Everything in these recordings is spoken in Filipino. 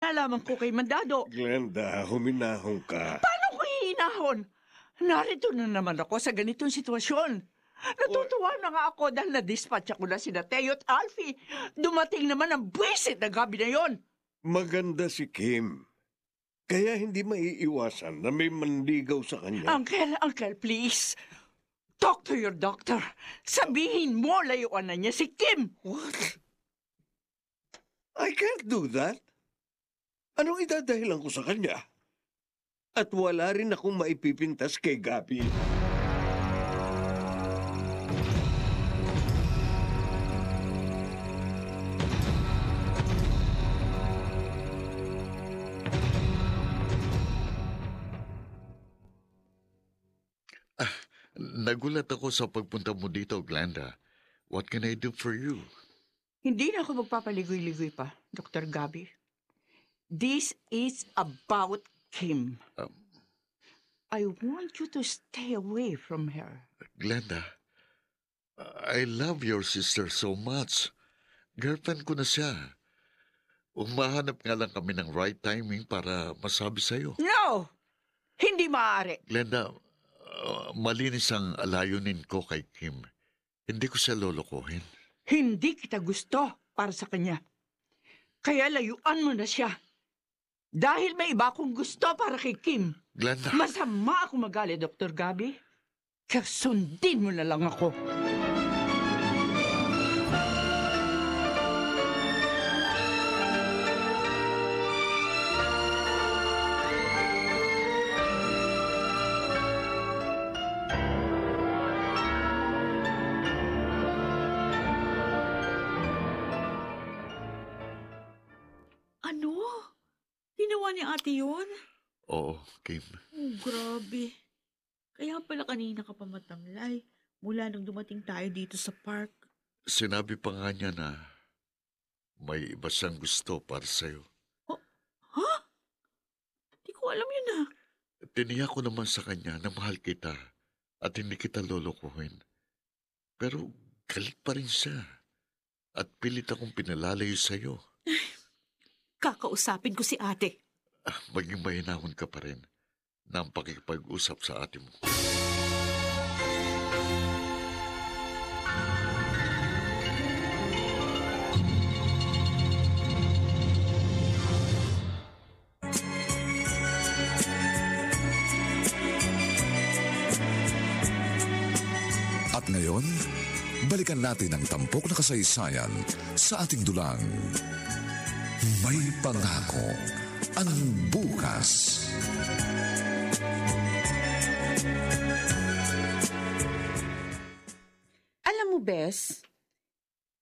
Nalaman ko kay Mandado. Glenda, huminahong ka. Paano ko hihinahon? Narito na naman ako sa ganitong sitwasyon. Natutuwa na nga ako dahil na-dispatch ako na si Teo at Alfie. Dumating naman ang buwisit na gabi na yon. Maganda si Kim. Kaya hindi maiiwasan na may manligaw sa kanya. Uncle, Uncle, please. Talk to your doctor. Sabihin mo layuan na niya si Kim. What? I can't do that. Anong idadahilan ko sa kanya? At wala rin akong maipipintas kay Gabi. Nagulat ako sa pagpunta mo dito, Glenda. What can I do for you? Hindi na ako magpapaligoy-ligoy pa, Dr. Gabi. This is about Kim. Um, I want you to stay away from her. Glenda, I love your sister so much. Girlfriend ko na siya. Umahanap nga lang kami ng right timing para masabi sa'yo. No! Hindi maaari. Glenda, uh, malinis ang alayunin ko kay Kim. Hindi ko siya lolokohin. Hindi kita gusto para sa kanya. Kaya layuan mo na siya. Dahil may iba akong gusto para kay Kim. Glenda, Masama ako magali, Dr. Gabi. Kaya sundin mo na lang ako. Ni ate yun? oo, Kim. Oh, grabe. Kaya pala kanina ka pa matamlay mula nang dumating tayo dito sa park. Sinabi pa nga niya na may iba siyang gusto para sa'yo. Ha? Di ko alam yun ah. Tiniyak ko naman sa kanya na mahal kita at hindi kita lolokohin. Pero galit pa rin siya. At pilit akong pinalalayo sa'yo. Kakausapin ko si ate. Maging mahinahon ka pa rin ang pakikipag-usap sa ate mo. At ngayon, balikan natin ang tampok na kasaysayan sa ating dulang. May pangako ang bukas. Alam mo, Bes,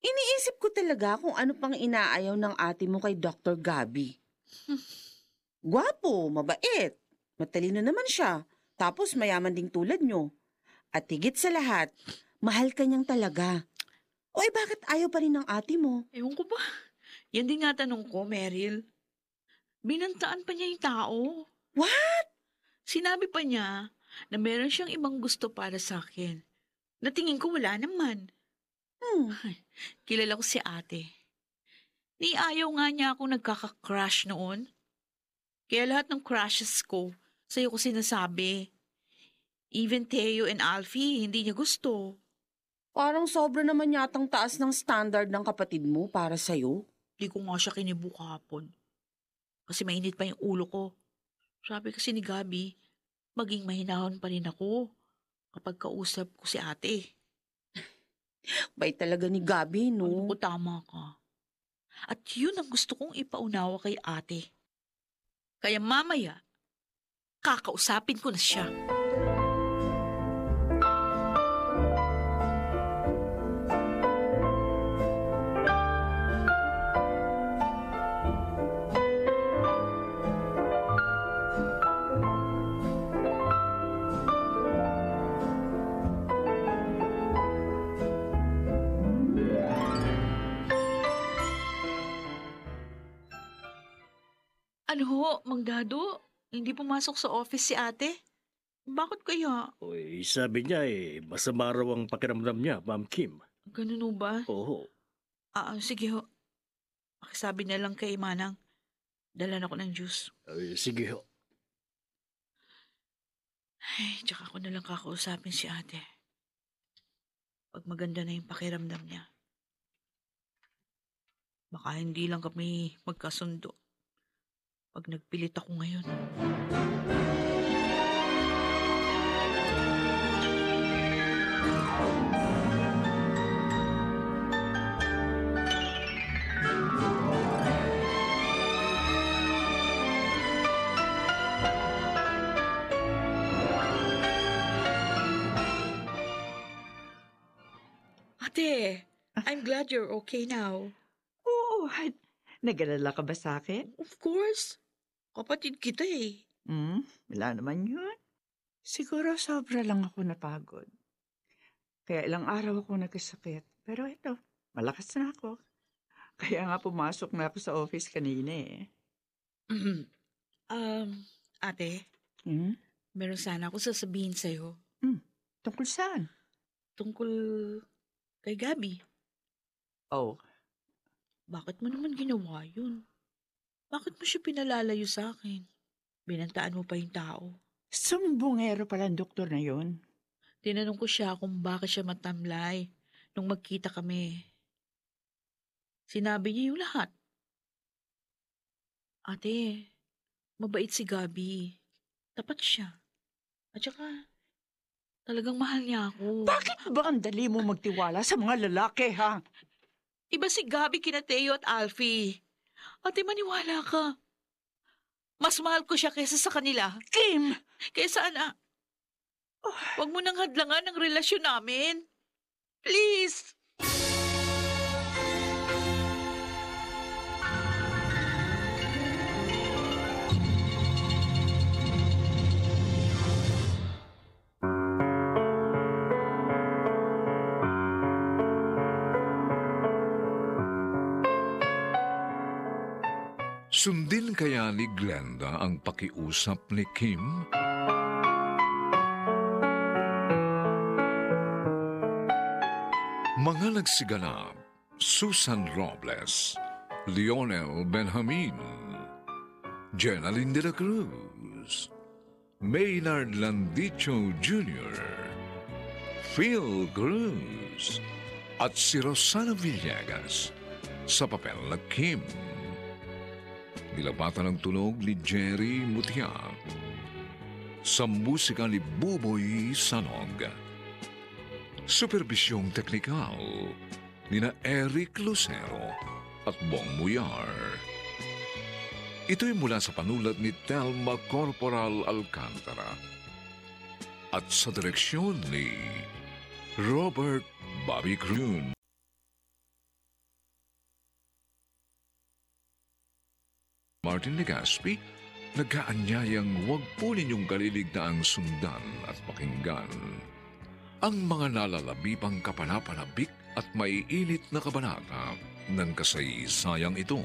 iniisip ko talaga kung ano pang inaayaw ng ate mo kay Dr. Gabi. Gwapo, mabait, matalino naman siya, tapos mayaman ding tulad nyo. At higit sa lahat, mahal ka niyang talaga. O ay bakit ayaw pa rin ng ate mo? Ewan ko ba? Yan din nga tanong ko, Meryl. Binantaan pa niya yung tao. What? Sinabi pa niya na meron siyang ibang gusto para sa akin. Natingin ko wala naman. Hmm, Kilala ko si ate. Ni ayaw nga niya ako nagkaka-crush noon. Kaya lahat ng crushes ko, sa'yo ko sinasabi. Even Teo and Alfie, hindi niya gusto. parang sobra naman yatang taas ng standard ng kapatid mo para sa'yo. Di ko nga siya kinibuk hapon. Kasi mainit pa yung ulo ko. Sabi kasi ni Gabi, maging mahinahon pa rin ako kapag kausap ko si ate. Bay talaga ni Gabi, Ano no? ko tama ka. At yun ang gusto kong ipaunawa kay ate. Kaya mamaya, kakausapin ko na siya. Ano ho, Mang Dado? Hindi pumasok sa office si ate? Bakit kaya? Uy, sabi niya eh, masama raw ang pakiramdam niya, Ma'am Kim. Ganun ho ba? Oo. Ah, ah, sige ho. Sabi na lang kay Manang. Dalan ako ng juice. Ay, sige ho. Ay, tsaka ako na lang kakausapin si ate. Pag maganda na yung pakiramdam niya. Baka hindi lang kami magkasundo. Pag nagpilit ako ngayon. Ate, I'm glad you're okay now. Oo, nag-alala ka ba sa akin? Of course. Kapatid kita eh. Hmm, wala naman yun. Siguro sobra lang ako napagod. Kaya ilang araw ako nagkasakit. Pero ito, malakas na ako. Kaya nga pumasok na ako sa office kanina eh. um, ate, Hmm? meron sana ako sasabihin sa'yo Tungkol saan? tungkol kay Gabi. Oh, Bakit mo naman ginawa yun? Bakit mo siya pinalalayo sa akin? Binantaan mo pa yung tao. sumbongero pala ang doktor na yon. Tinanong ko siya kung bakit siya matamlay nung magkita kami. Sinabi niya yung lahat. Ate, mabait si Gabi. Tapat siya. At saka, talagang mahal niya ako. Bakit ba ang dali mo magtiwala sa mga lalaki, ha? Iba si Gabi kina Teo at Alfie. Ate, maniwala ka. Mas mahal ko siya kaysa sa kanila. Kim! Kaya sana, huwag mo nang hadlangan ang relasyon namin. Please! Sundin kaya ni Glenda ang pakiusap ni Kim? Mga nagsiganap, Susan Robles, Lionel Benjamin, Jenaline de la Cruz, Maynard Landicho Jr., Phil Cruz, at si Rosana Villegas sa papel na Kim. Nilapatan ng tunog ni Jerry Mutia. Sa musika ni Buboy Sanog. Supervisyong teknikal ni na Eric Lucero at Bong Muyar. Ito'y mula sa panulat ni Telma Corporal Alcantara at sa direksyon ni Robert Bobby Croon. Martin Legaspi, nagkaanyayang huwag po ninyong kaliligtaang sundan at pakinggan. Ang mga nalalabibang kapanapanabik at maiinit na kabanata ng kasaysayang ito.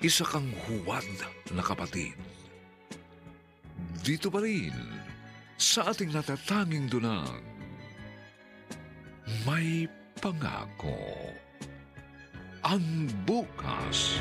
Isa kang huwad na kapatid. Dito pa rin, sa ating natatanging dunang, may pangako. Ang bukas.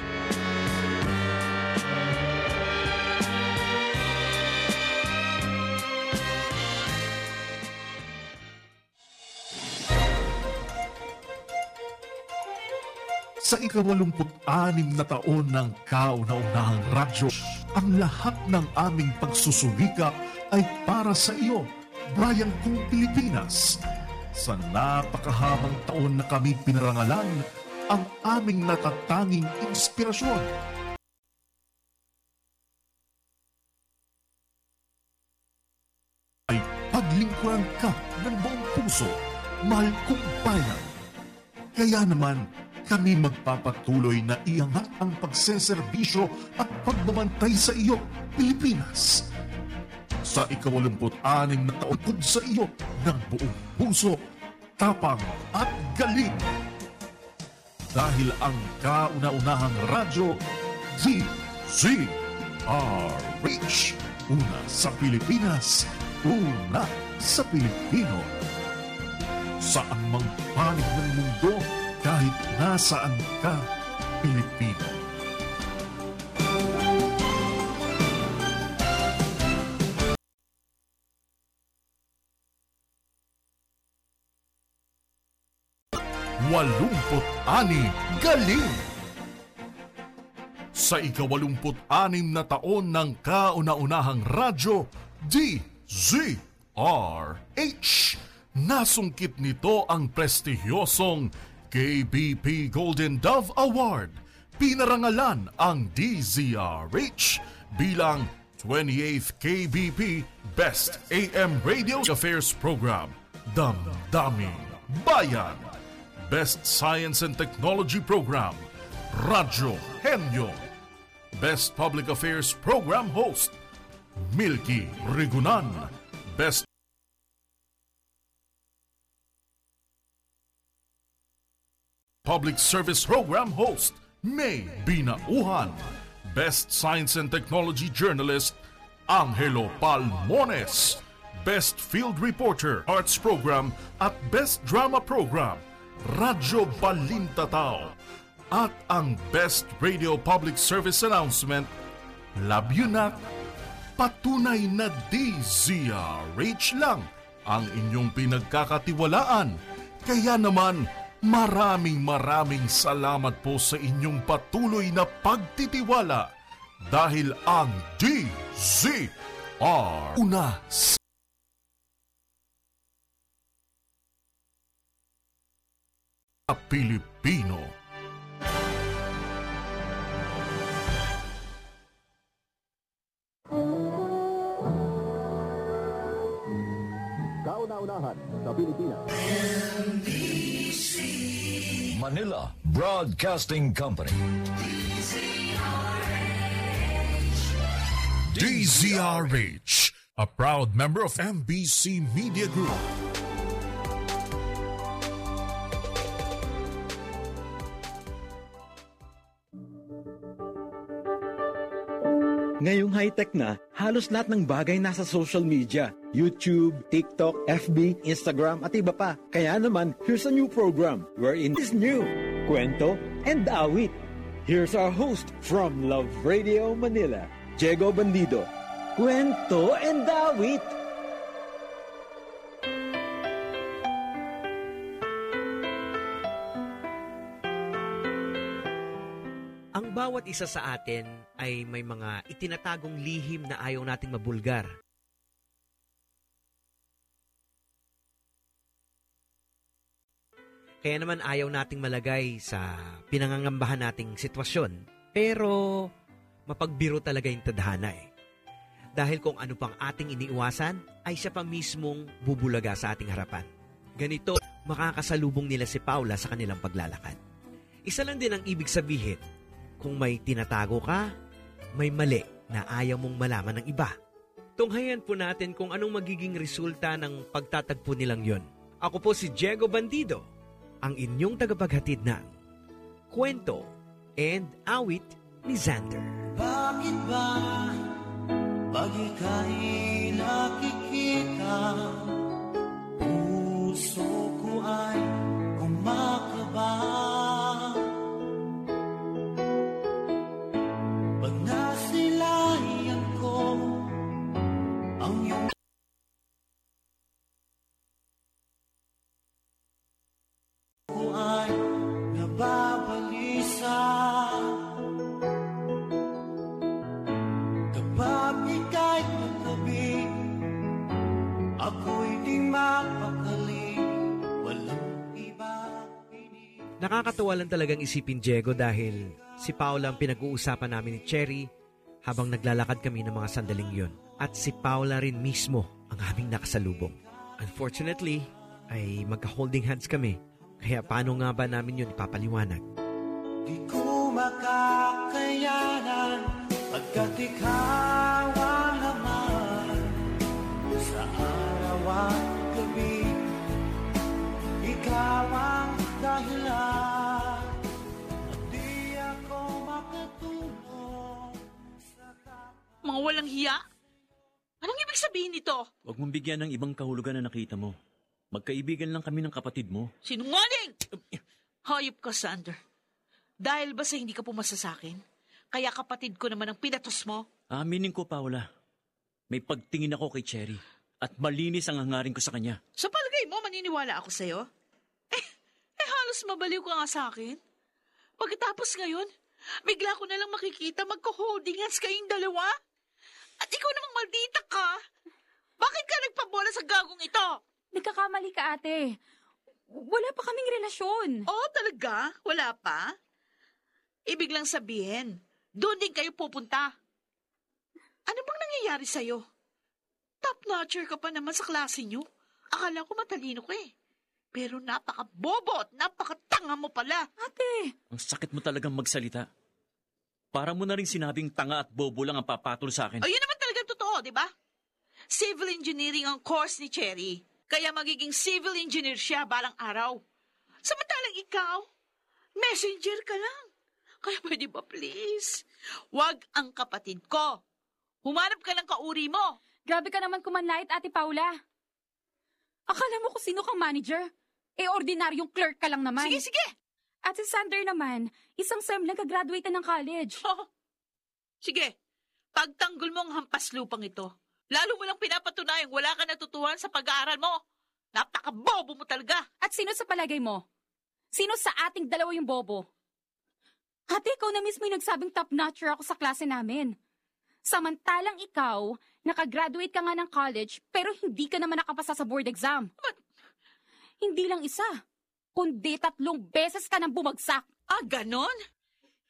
Sa ikawalumput-anim na taon ng kauna-unahang radyo, ang lahat ng aming pagsusumika ay para sa iyo, Brian Kung Pilipinas. Sa napakahabang taon na kami pinarangalan, ang aming natatanging inspirasyon. Ay paglingkuran ka ng buong puso, mahal kong bayan. Kaya naman, kami magpapatuloy na iangat ang pagseserbisyo at pagbabantay sa iyo, Pilipinas. Sa ikawalumput-anim na taon sa iyo ng buong puso, tapang at galing. Dahil ang kauna-unahang radyo, DZRH. Una sa Pilipinas, una sa Pilipino. Saan mang panig ng mundo, kahit nasaan ka, Pilipino. Walumput-ani galing. Sa ikawalumput-anim na taon ng kauna-unahang radyo, DZRH, nasungkit nito ang prestigyosong KBP Golden Dove Award. Pinarangalan ang DZRH bilang 28th KBP Best AM Radio Affairs Program. Damdaming Bayan. Best Science and Technology Program. Radyo Henyo. Best Public Affairs Program Host. Milky Rigunan. Best Public Service Program Host, May Binauhan. Best Science and Technology Journalist, Angelo Palmones. Best Field Reporter, Arts Program at Best Drama Program, Radyo Balintatao. At ang Best Radio Public Service Announcement, Not, patunay na DZRH lang ang inyong pinagkakatiwalaan. Kaya naman, maraming maraming salamat po sa inyong patuloy na pagtitiwala dahil ang DZR una Pilipino. Kauna-unahan sa Pilipinas. Manila Broadcasting Company. DZRH, a proud member of MBC Media Group. Ngayong high-tech na, halos lahat ng bagay nasa social media. YouTube, TikTok, FB, Instagram at iba pa. Kaya naman, here's a new program wherein is new. Kwento and awit. Here's our host from Love Radio Manila, Diego Bandido. Kwento and awit. Bawat isa sa atin ay may mga itinatagong lihim na ayaw nating mabulgar. Kaya naman ayaw nating malagay sa pinangangambahan nating sitwasyon. Pero mapagbiro talaga yung tadhana eh. Dahil kung ano pang ating iniiwasan, ay siya pa mismong bubulaga sa ating harapan. Ganito, makakasalubong nila si Paula sa kanilang paglalakad. Isa lang din ang ibig sabihin, kung may tinatago ka, may mali na ayaw mong malaman ng iba. Tunghayan po natin kung anong magiging resulta ng pagtatagpo nilang yon. Ako po si Diego Bandido, ang inyong tagapaghatid ng kwento and awit ni Xander. Bakit ba pag ika'y nakikita Nakakatawa lang talagang isipin Diego dahil si Paula ang pinag-uusapan namin ni Cherry habang naglalakad kami ng mga sandaling yon. At si Paula rin mismo ang aming nakasalubong. Unfortunately, ay magka-holding hands kami. Kaya paano nga ba namin yun ipapaliwanag? Di ko makakayanan Pagkat ikaw ang laman Sa araw at gabi Ikaw ang dahilan Mga walang hiya? Anong ibig sabihin nito? Huwag mong bigyan ng ibang kahulugan na nakita mo. Magkaibigan lang kami ng kapatid mo. Sinungaling! Hayop ka, Sander. Dahil ba sa hindi ka pumasa sa akin? Kaya kapatid ko naman ang pinatos mo? Aminin ko, Paula. May pagtingin ako kay Cherry. At malinis ang hangarin ko sa kanya. Sa palagay mo, maniniwala ako sa'yo? Eh, eh halos mabaliw ka nga sa akin. Pagkatapos ngayon, bigla ko na lang makikita magko-holding hands kayong dalawa. At ikaw namang maldita ka. Bakit ka nagpabola sa gagong ito? Nagkakamali ka, ate. Wala pa kaming relasyon. Oh, talaga? Wala pa? Ibig lang sabihin, doon din kayo pupunta. Ano bang nangyayari sa'yo? Top-notcher ka pa naman sa klase niyo. Akala ko matalino ka eh. Pero napaka-bobo at napaka-tanga mo pala. Ate! Ang sakit mo talagang magsalita. Para mo na rin sinabing tanga at bobo lang ang papatol sa akin. O yun naman talaga totoo, di ba? Civil engineering ang course ni Cherry. Kaya magiging civil engineer siya balang araw. Samantalang ikaw, messenger ka lang. Kaya pwede ba please? Huwag ang kapatid ko. Humanap ka ng kauri mo. Grabe ka naman kumanlait, Ate Paula. Akala mo kung sino kang manager? Eh, ordinaryong clerk ka lang naman. Sige, sige! At si Sander naman, isang sem lang kagraduate na ng college. Sige, pagtanggol mo ang hampas lupang ito. Lalo mo lang pinapatunayang wala ka natutuhan sa pag-aaral mo. Napaka-bobo mo talaga. At sino sa palagay mo? Sino sa ating dalawa yung bobo? Ate, ikaw na mismo yung nagsabing top-notcher ako sa klase namin. Samantalang ikaw, nakagraduate ka nga ng college, pero hindi ka naman nakapasa sa board exam. Hindi lang isa, kundi tatlong beses ka nang bumagsak. Ah, ganon?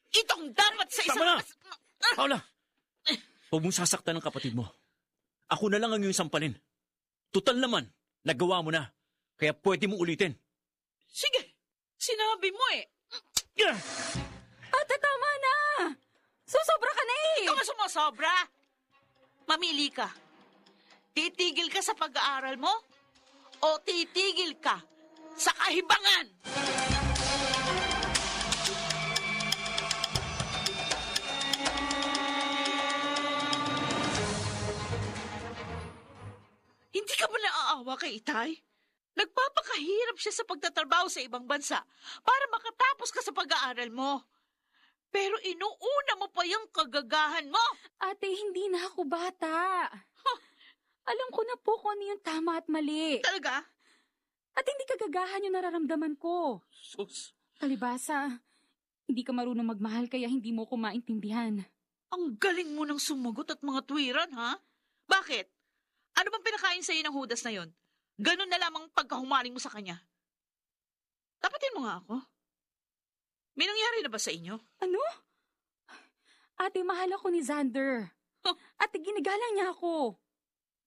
Itong dapat sa isang... Tama na! Paula! Huwag mong sasaktan ng kapatid mo. Ako na lang ang iyong sampalin. Tutal naman, nagawa mo na. Kaya pwede mong ulitin. Sige, sinabi mo eh. Ate, tama na! Susobra ka na eh! Ikaw nga sumasobra. Mamili ka. Titigil ka sa pag-aaral mo o titigil ka sa kahibangan? Hindi ka ba naaawa kay Itay? Nagpapakahirap siya sa pagtatrabaho sa ibang bansa para makatapos ka sa pag-aaral mo. Pero inuuna mo pa yung kagagahan mo. Ate, hindi na ako bata. Alam ko na po kung ano yung tama at mali. Talaga? At hindi kagagahan yung nararamdaman ko. Sus. Kalibasa, hindi ka marunong magmahal kaya hindi mo ko maintindihan. Ang galing mo ng sumagot at mga tuwiran, ha? Bakit? Ano bang pinakain sa'yo ng hudas na yon? Ganun na lamang pagkahumaling mo sa kanya. Tapatin mo nga ako. May nangyari na ba sa inyo? Ano? Ate, mahal ako ni Xander. Ate, ginagalang niya ako.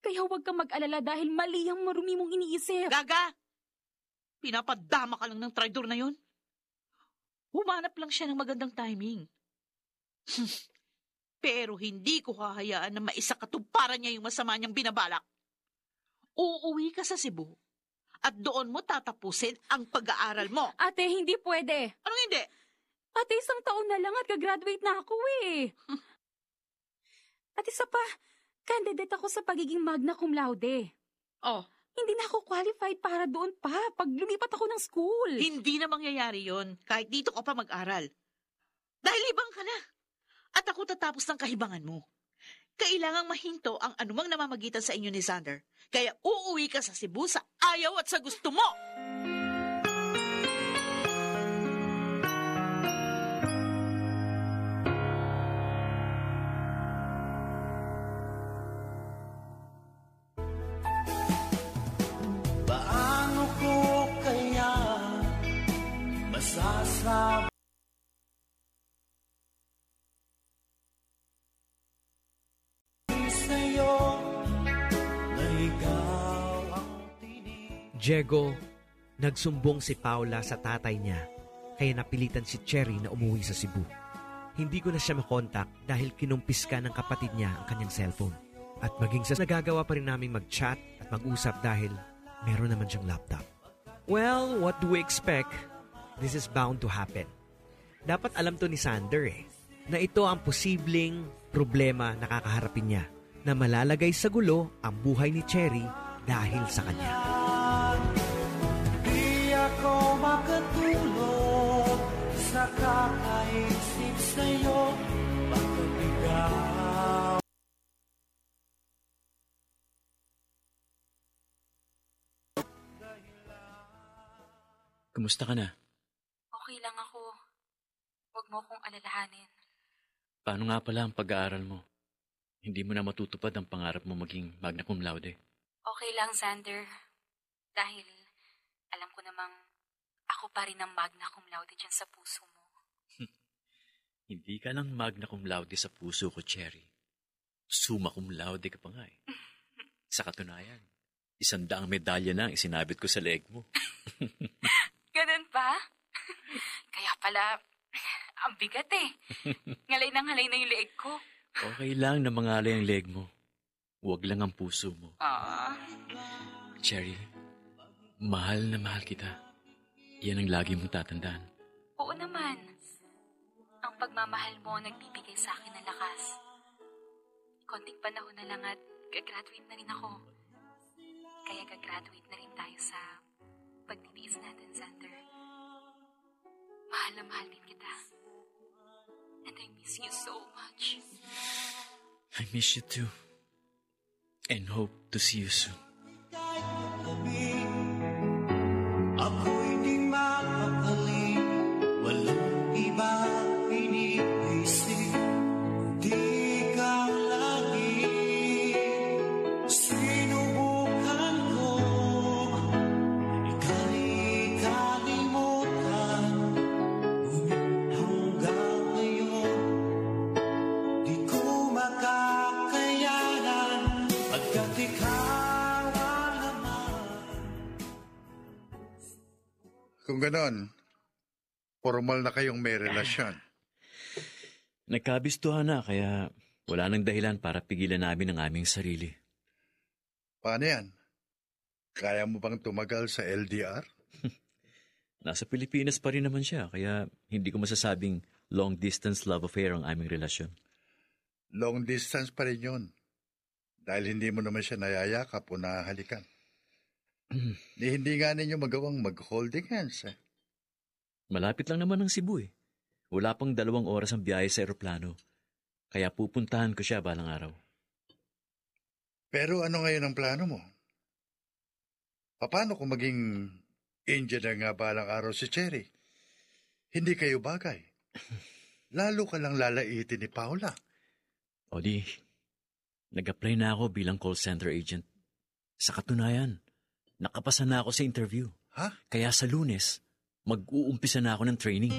Kaya huwag kang mag-alala dahil mali ang marumi mong iniisip. Gaga! Pinapadama ka lang ng traidor na yon. Humanap lang siya ng magandang timing. Pero hindi ko hahayaan na maisakatuparan niya yung masama niyang binabalak. Uuwi ka sa Cebu at doon mo tatapusin ang pag-aaral mo. Ate, hindi pwede. Anong hindi? Ate, isang taon na lang at gagraduate na ako eh. At isa pa, candidate ako sa pagiging magna cum laude. Oh. Hindi na ako qualified para doon pa pag lumipat ako ng school. Hindi na mangyayari yon kahit dito ka pa mag-aral. Dahil ibang ka na. At ako tatapos ng kahibangan mo. Kailangang mahinto ang anumang namamagitan sa inyo ni Xander. Kaya uuwi ka sa Cebu sa ayaw at sa gusto mo. Diego, nagsumbong si Paula sa tatay niya kaya napilitan si Cherry na umuwi sa Cebu. Hindi ko na siya makontak dahil kinumpiska ng kapatid niya ang kanyang cellphone. At maging sa nagagawa pa rin namin mag-chat at mag-usap dahil meron naman siyang laptop. Well, what do we expect? This is bound to happen. Dapat alam to ni Sander eh, na ito ang posibleng problema na kakaharapin niya na malalagay sa gulo ang buhay ni Cherry dahil sa kanya. Sa kakaisip sa'yo Bakit ikaw Kumusta ka na? lang ako. Huwag mo akong alalahanin. Paano nga pala ang pag-aaral mo? Hindi mo na matutupad ang pangarap mo maging magna cum laude. Okay lang, Xander. Dahil alam ko namang ako pa rin ang magna cum laude dyan sa puso mo. Hindi ka lang magna cum laude sa puso ko, Cherry. Summa cum laude ka pa nga eh. Sa katunayan, isang daang medalya na ang isinabit ko sa leeg mo. Ganun ba? Kaya pala, ang bigat eh. Ngalay na ngalay na yung leeg ko. Okay lang na mangalay ang leeg mo. Huwag lang ang puso mo. Ah, Cherry, mahal na mahal kita. Yan ang lagi mong tatandaan. oo naman. Ang pagmamahal mo ang nagbibigay sa akin ng lakas. Konting panahon na lang at gagraduate na rin ako. Kaya gagraduate na rin tayo sa pagtitiis natin, Xander. Mahal na mahal din kita. And I miss you so much. I miss you too. And hope to see you soon. Ako'y di Kung ganon, formal na kayong may relasyon. Nagkabistuhan na kaya wala nang dahilan para pigilan namin ang aming sarili. Paano yan? Kaya mo bang tumagal sa LDR? Nasa Pilipinas pa rin naman siya kaya hindi ko masasabing long distance love affair ang aming relasyon. Long distance pa rin yun. Dahil hindi mo naman siya nayayakap o nahalikan. Ni hindi nga ninyo magawang mag-holding hands eh. Malapit lang naman ang Cebu eh. Wala pang dalawang oras ang biyahe sa eroplano. Kaya pupuntahan ko siya balang araw. Pero ano ngayon ang plano mo? Paano kung maging na nga balang araw si Cherry? Hindi kayo bagay. Lalo ka lang lalaitin ni Paula. O di, nag-apply na ako bilang call center agent. Sa katunayan, nakapasa na ako sa interview. Ha? Kaya sa lunes, mag-uumpisa na ako ng training.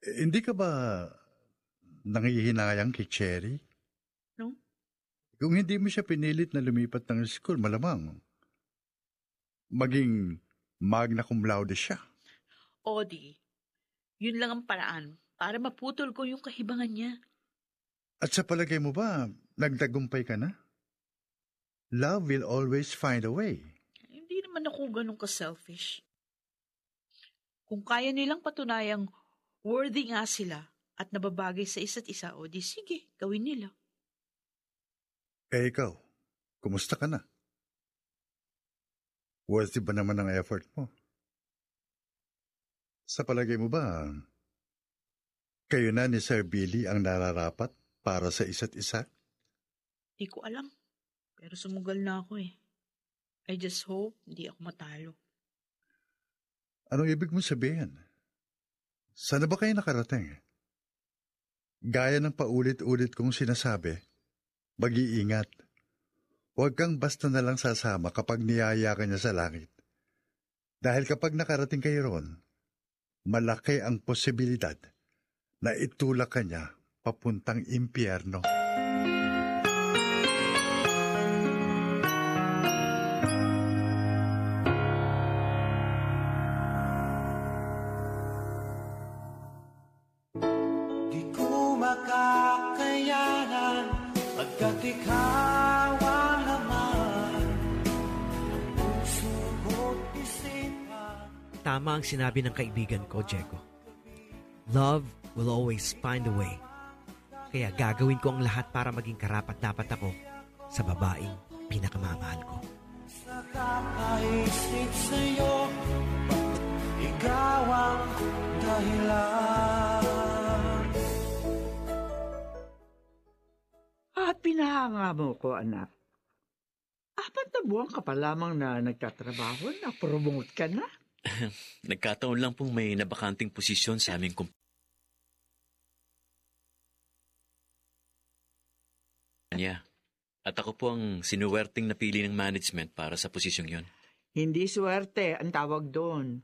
Eh, hindi ka ba nangihinayang kay Cherry? No? Kung hindi mo siya pinilit na lumipat ng school, malamang maging magna cum laude siya. Odi, yun lang ang paraan para maputol ko yung kahibangan niya. At sa palagay mo ba, nagtagumpay ka na? Love will always find a way. Hindi naman ako ganun ka-selfish. Kung kaya nilang patunayang worthy nga sila at nababagay sa isa't isa, o di sige, gawin nila. Eh ikaw, kumusta ka na? Worthy ba naman ang effort mo? Sa palagay mo ba, kayo na ni Sir Billy ang nararapat para sa isa't isa? Di ko alam. Pero sumugal na ako eh. I just hope hindi ako matalo. Anong ibig mo sabihin? Sana ba kayo nakarating? Gaya ng paulit-ulit kong sinasabi, mag-iingat. Huwag kang basta na lang sasama kapag niyaya ka niya sa langit. Dahil kapag nakarating kayo ron, malaki ang posibilidad na itulak ka niya papuntang impyerno. Tama ang sinabi ng kaibigan ko, Diego. Love will always find a way. Kaya gagawin ko ang lahat para maging karapat-dapat ako sa babaeng pinakamamahal ko. Sa kakaisip sa'yo Ikaw ang dahilan Ah, pinahanga mo ko, anak. Apat na buwan ka pa lamang na nagtatrabaho, na promote ka na. Nagkataon lang pong may nabakanting posisyon sa aming kumpanya. At ako po ang sinuwerting napili ng management para sa posisyong yon. Hindi swerte ang tawag doon.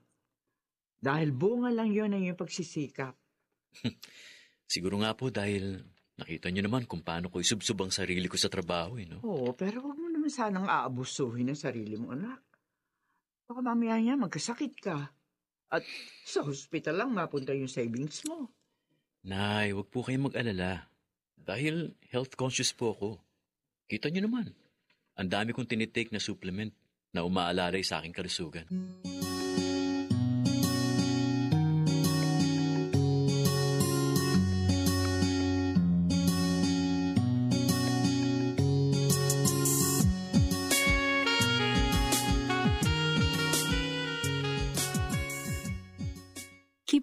Dahil bunga lang yon ang iyong pagsisikap. Siguro nga po dahil nakita niyo naman kung paano ko isubsob ang sarili ko sa trabaho, eh, no? Oo, pero huwag mo naman sanang aabusuhin ang sarili mo, anak. Baka mamaya niya magkasakit ka. At sa hospital lang mapunta yung savings mo. Nay, wag po kayong mag-alala. Dahil health conscious po ako. Kita niyo naman, ang dami kong tinitake na supplement na umaalalay sa aking kalusugan.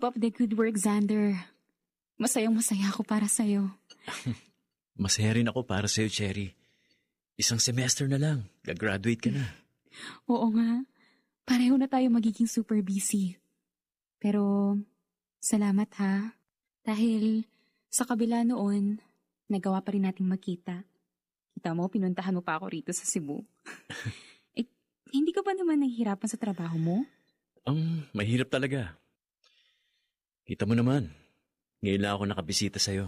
Keep up the good work, Xander. Masayang masaya ako para sa'yo. Masaya rin ako para sa'yo, Cherry. Isang semester na lang, gagraduate ka na. Oo nga. Pareho na tayo magiging super busy. Pero, salamat ha. Dahil sa kabila noon, nagawa pa rin nating magkita. Kita mo, pinuntahan mo pa ako rito sa Cebu. eh, hindi ka ba naman nahihirapan sa trabaho mo? Ang mahirap talaga. Kita mo naman, ngayon lang ako nakabisita sa'yo.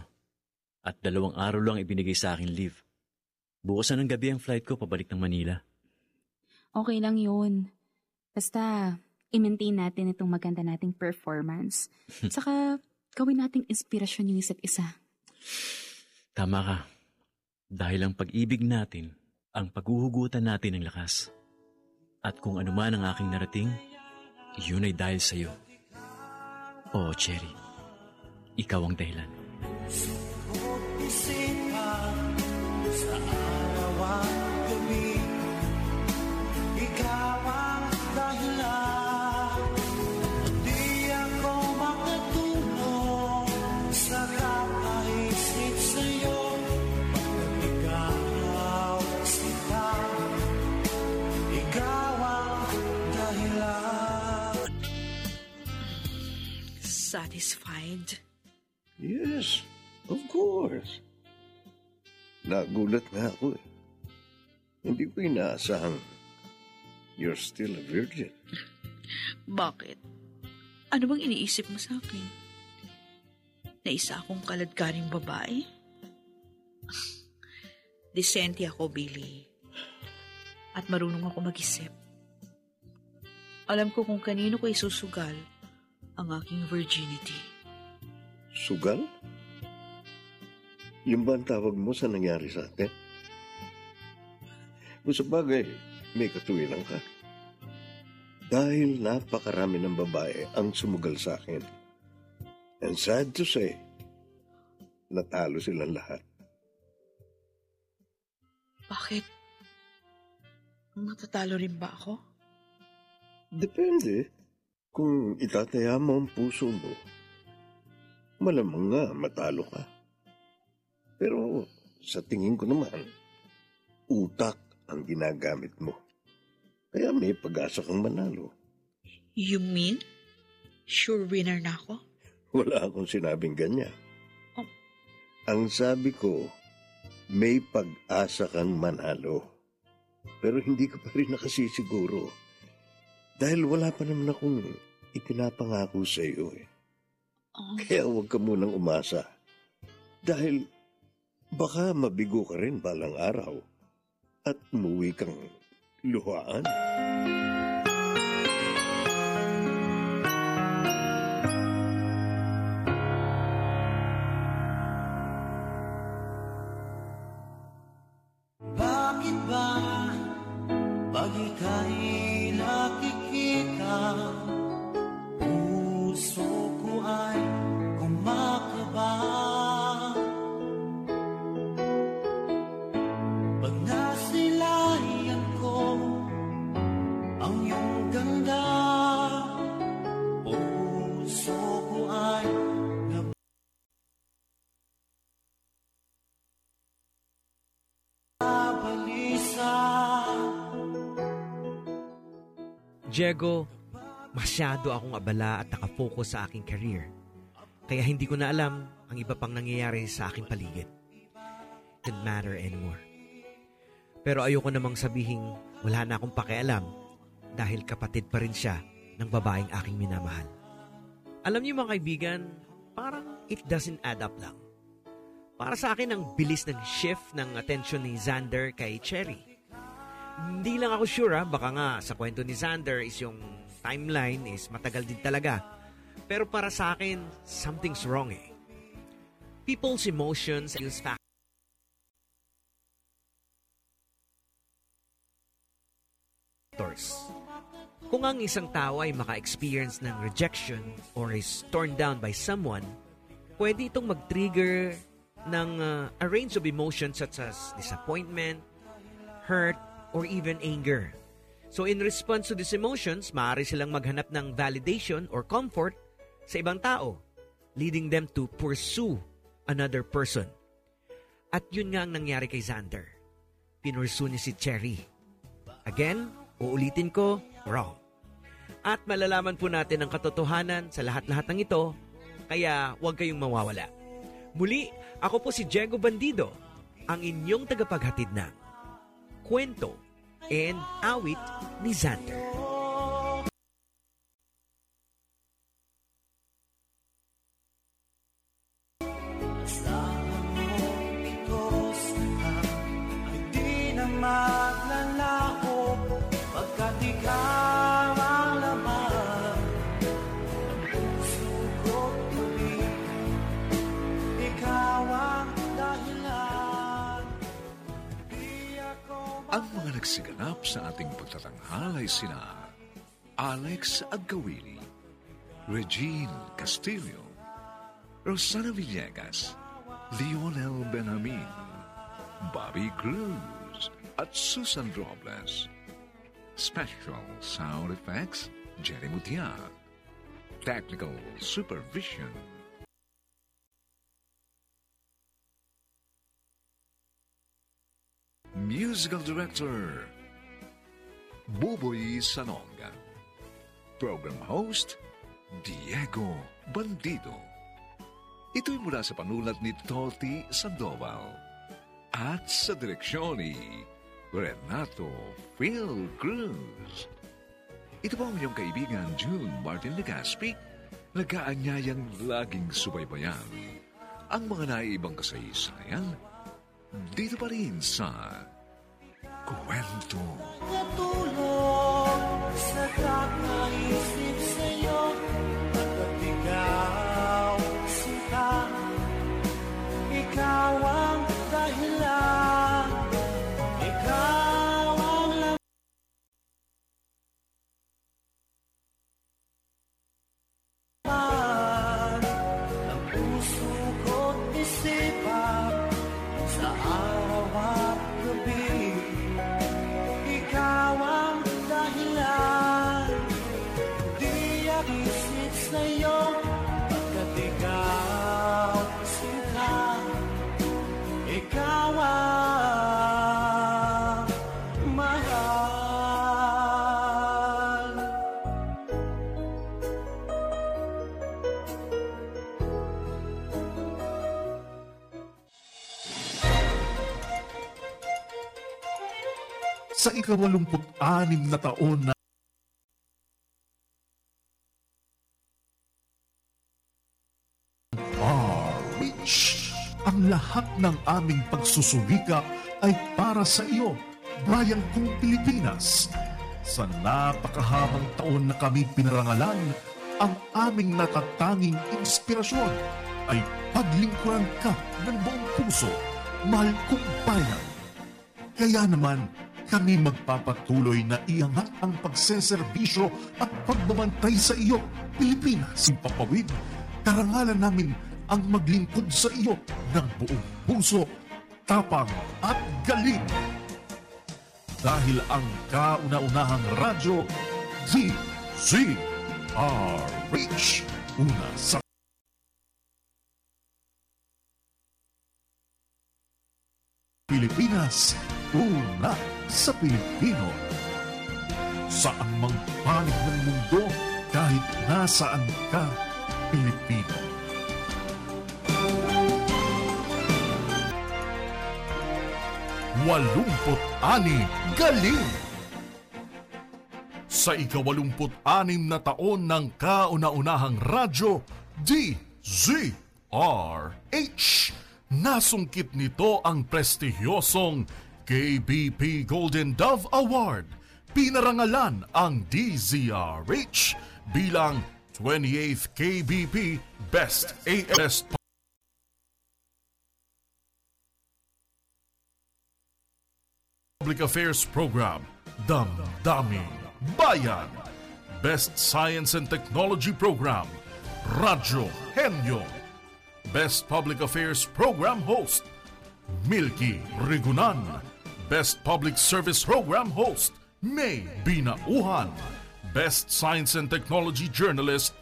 At dalawang araw lang ibinigay sa akin leave. Bukas na ng gabi ang flight ko pabalik ng Manila. Okay lang yun. Basta, i-maintain natin itong maganda nating performance. Saka, gawin nating inspirasyon yung isa't isa. Tama ka. Dahil ang pag-ibig natin, ang paghuhugutan natin ng lakas. At kung ano man ang aking narating, yun ay dahil sa'yo. Oo, Cherry. Ikaw ang dahilan. Isipan Satisfied? Yes, of course. Nagulat nga ako eh. Hindi ko inaasahang you're still a virgin. Bakit? Ano bang iniisip mo sa akin? Na isa akong kaladkaring babae? Disente ako, Billy. At marunong ako mag-isip. Alam ko kung kanino ko isusugal ang aking virginity. Sugal? Yung ba ang tawag mo sa nangyari sa atin? Kung sa bagay, may katuwiran ka. Dahil napakarami ng babae ang sumugal sa akin. And sad to say, natalo silang lahat. Bakit? Matatalo rin ba ako? Depende. Kung itataya mo ang puso mo, malamang nga matalo ka. Pero sa tingin ko naman, utak ang ginagamit mo. Kaya may pag-asa kang manalo. You mean? Sure winner na ako? Wala akong sinabing ganyan. Oh. Ang sabi ko, may pag-asa kang manalo. Pero hindi ka pa rin nakasisiguro. Dahil wala pa naman akong ipinapangako sa iyo eh. Oh. Kaya huwag ka munang umasa. Dahil baka mabigo ka rin balang araw at umuwi kang luhaan. Diego, masyado akong abala at nakafocus sa aking career. Kaya hindi ko na alam ang iba pang nangyayari sa aking paligid. Didn't matter anymore. Pero ayoko namang sabihing wala na akong pakialam dahil kapatid pa rin siya ng babaeng aking minamahal. Alam niyo mga kaibigan, parang it doesn't add up lang. Para sa akin, ang bilis ng shift ng attention ni Xander kay Cherry. Hindi lang ako sure ha, baka nga sa kwento ni Xander is yung timeline is matagal din talaga. Pero para sa akin, something's wrong eh. People's emotions use factors. Kung ang isang tao ay maka-experience ng rejection or is torn down by someone, pwede itong mag-trigger ng uh, a range of emotions such as disappointment, hurt, or even anger. So in response to these emotions, maaari silang maghanap ng validation or comfort sa ibang tao, leading them to pursue another person. At yun nga ang nangyari kay Xander. Pinursu niya si Cherry. Again, uulitin ko, wrong. At malalaman po natin ang katotohanan sa lahat-lahat ng ito, kaya huwag kayong mawawala. Muli, ako po si Diego Bandido, ang inyong tagapaghatid ng kwento and awit ni Xander. Nagsiganap sa ating pagtatanghal ay sina Alex Agkawili, Regine Castillo, Rosana Villegas, Lionel Benjamin, Bobby Cruz, at Susan Robles. Special sound effects, Jerry Mutia. Technical supervision, Musical Director Buboy Sanonga Program Host Diego Bandido Ito'y mula sa panulat ni Toti Sandoval at sa direksyon ni Renato Phil Cruz. Ito po ang inyong kaibigan June Martin Legaspi nag-aanyayang laging subaybayan ang mga naiibang kasaysayan dito pa rin sa Kwento. Sa kakaisip sa'yo. Pagkat ikaw sinta Ikaw ang dahilan. Ikaw ang laman Ng ikawalumput-anim na taon na R-Rich, ang lahat ng aming pagsusumika ay para sa iyo, Bayan kong Pilipinas. Sa napakahabang taon na kami pinarangalan, ang aming natatanging inspirasyon ay paglingkuran ka ng buong puso, mahal kong bayan. Kaya naman, kami magpapatuloy na iangat ang pagseserbisyo at pagbabantay sa iyo, Pilipinas. Papawid, karangalan namin ang maglingkod sa iyo ng buong puso, tapang at galing. Dahil ang kauna-unahang radyo, DZRH, una sa Pilipinas, una sa Pilipino. saan mang panig ng mundo kahit nasaan ka, Pilipino. Walumput ani galing! Sa ikawalumput-anim na taon ng kauna-unahang radyo, DZRH, nasungkit nito ang prestigyosong KBP Golden Dove Award. Pinarangalan ang DZRH bilang 28th KBP Best AS Public Affairs Program, Damdaming Bayan. Best Science and Technology Program, Radyo Henyo. Best Public Affairs Program Host, Milky Rigunan. Best Public Service Program Host, May Binauhan. Best Science and Technology Journalist,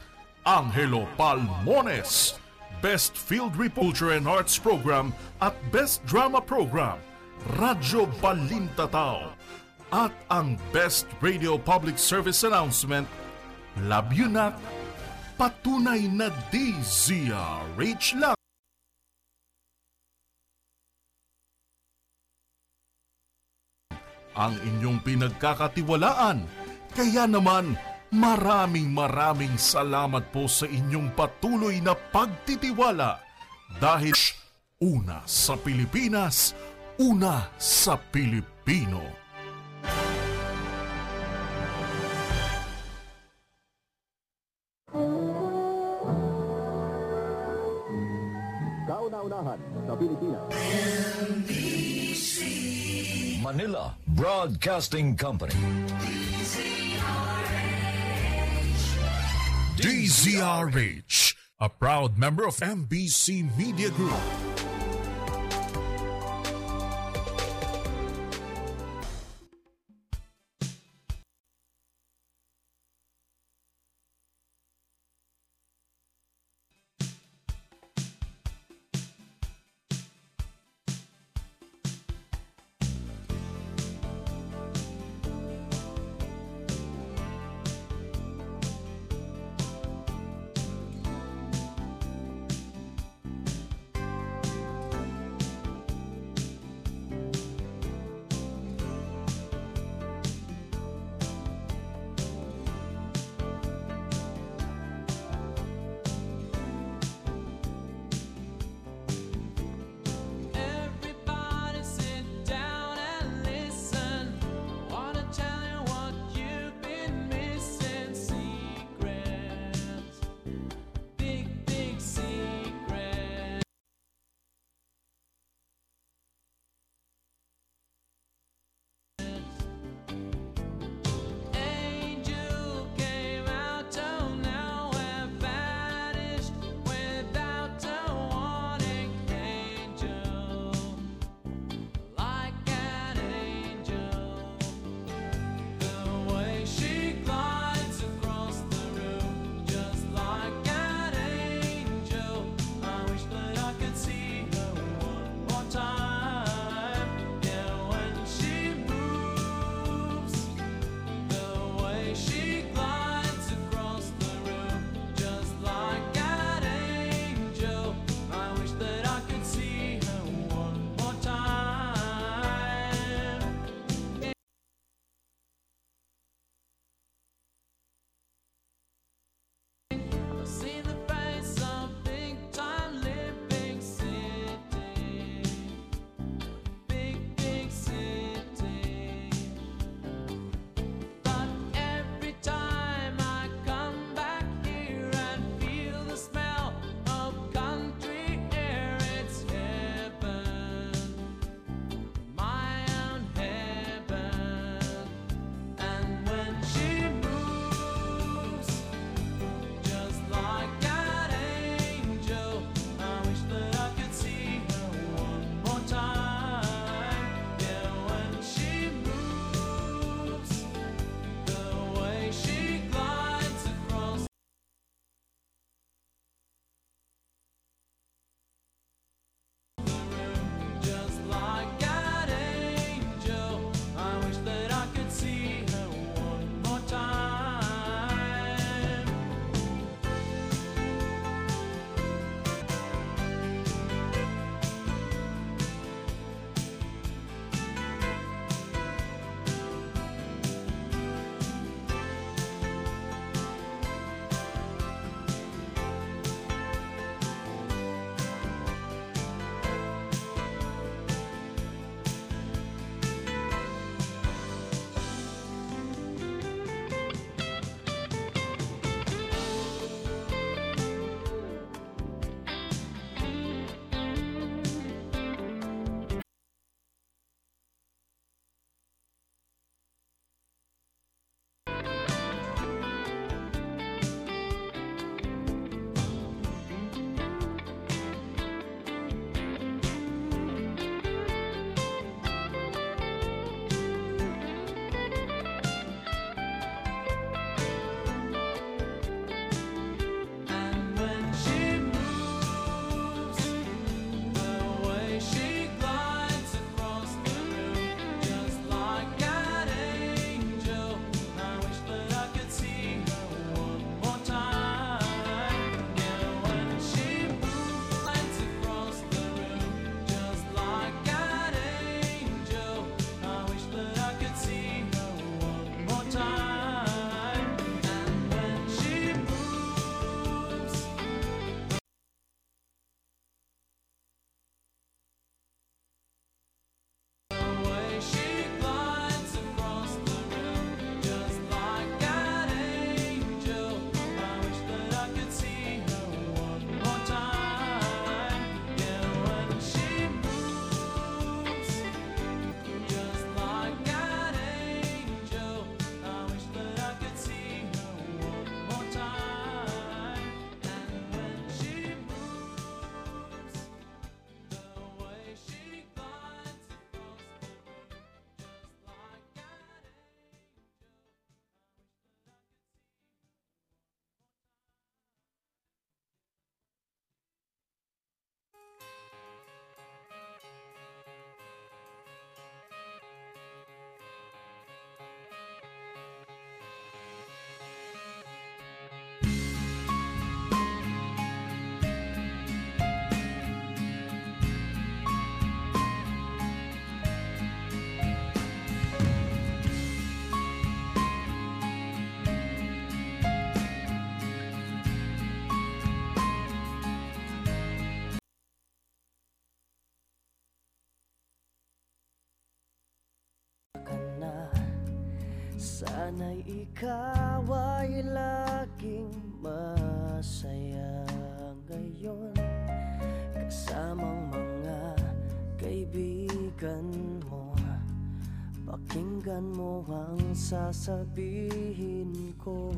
Angelo Palmones. Best Field Reporter and Arts Program at Best Drama Program, Radyo Balintatao. At ang Best Radio Public Service Announcement, Not, patunay na DZRH lang. Ang inyong pinagkakatiwalaan, kaya naman maraming maraming salamat po sa inyong patuloy na pagtitiwala dahil una sa Pilipinas, una sa Pilipino. Kauna-unahan sa Pilipinas. Manila Broadcasting Company. DZRH, a proud member of MBC Media Group. Sana'y ikaw ay laging masaya ngayon. Kasamang mga kaibigan mo Pakinggan mo ang sasabihin ko.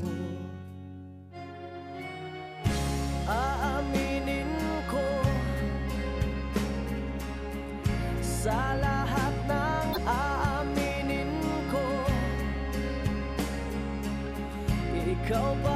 cold.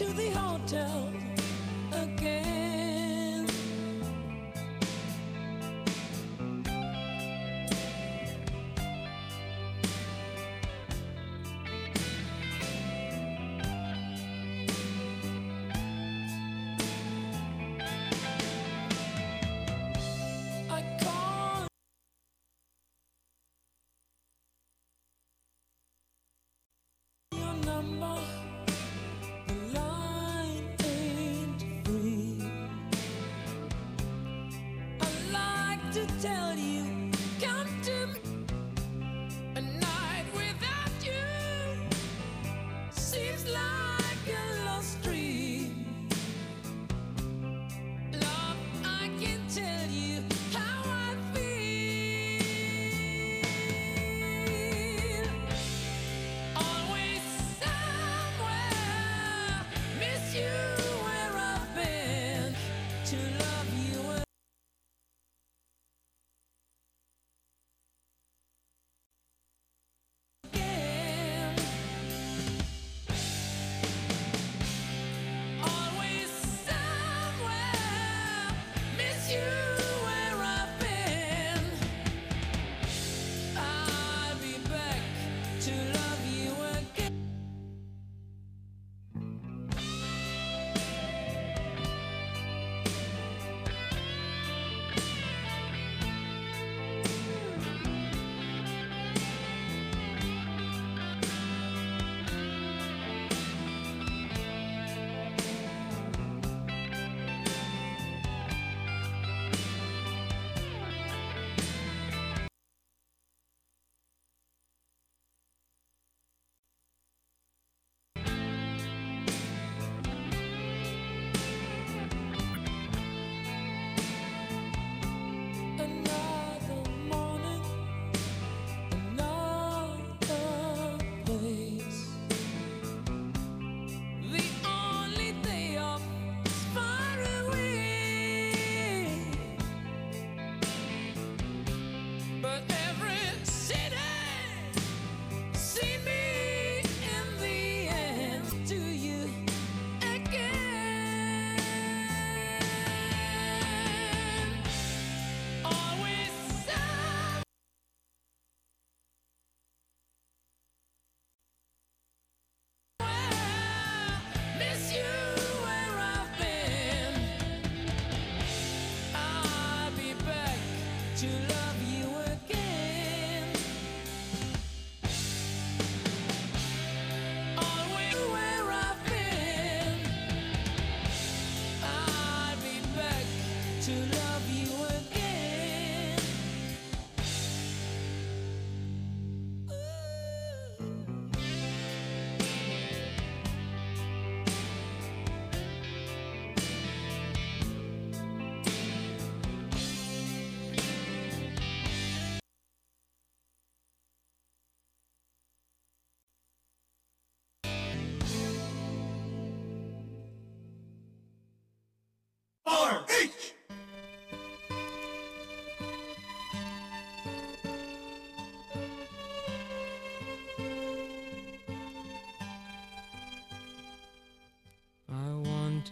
to the hotel again.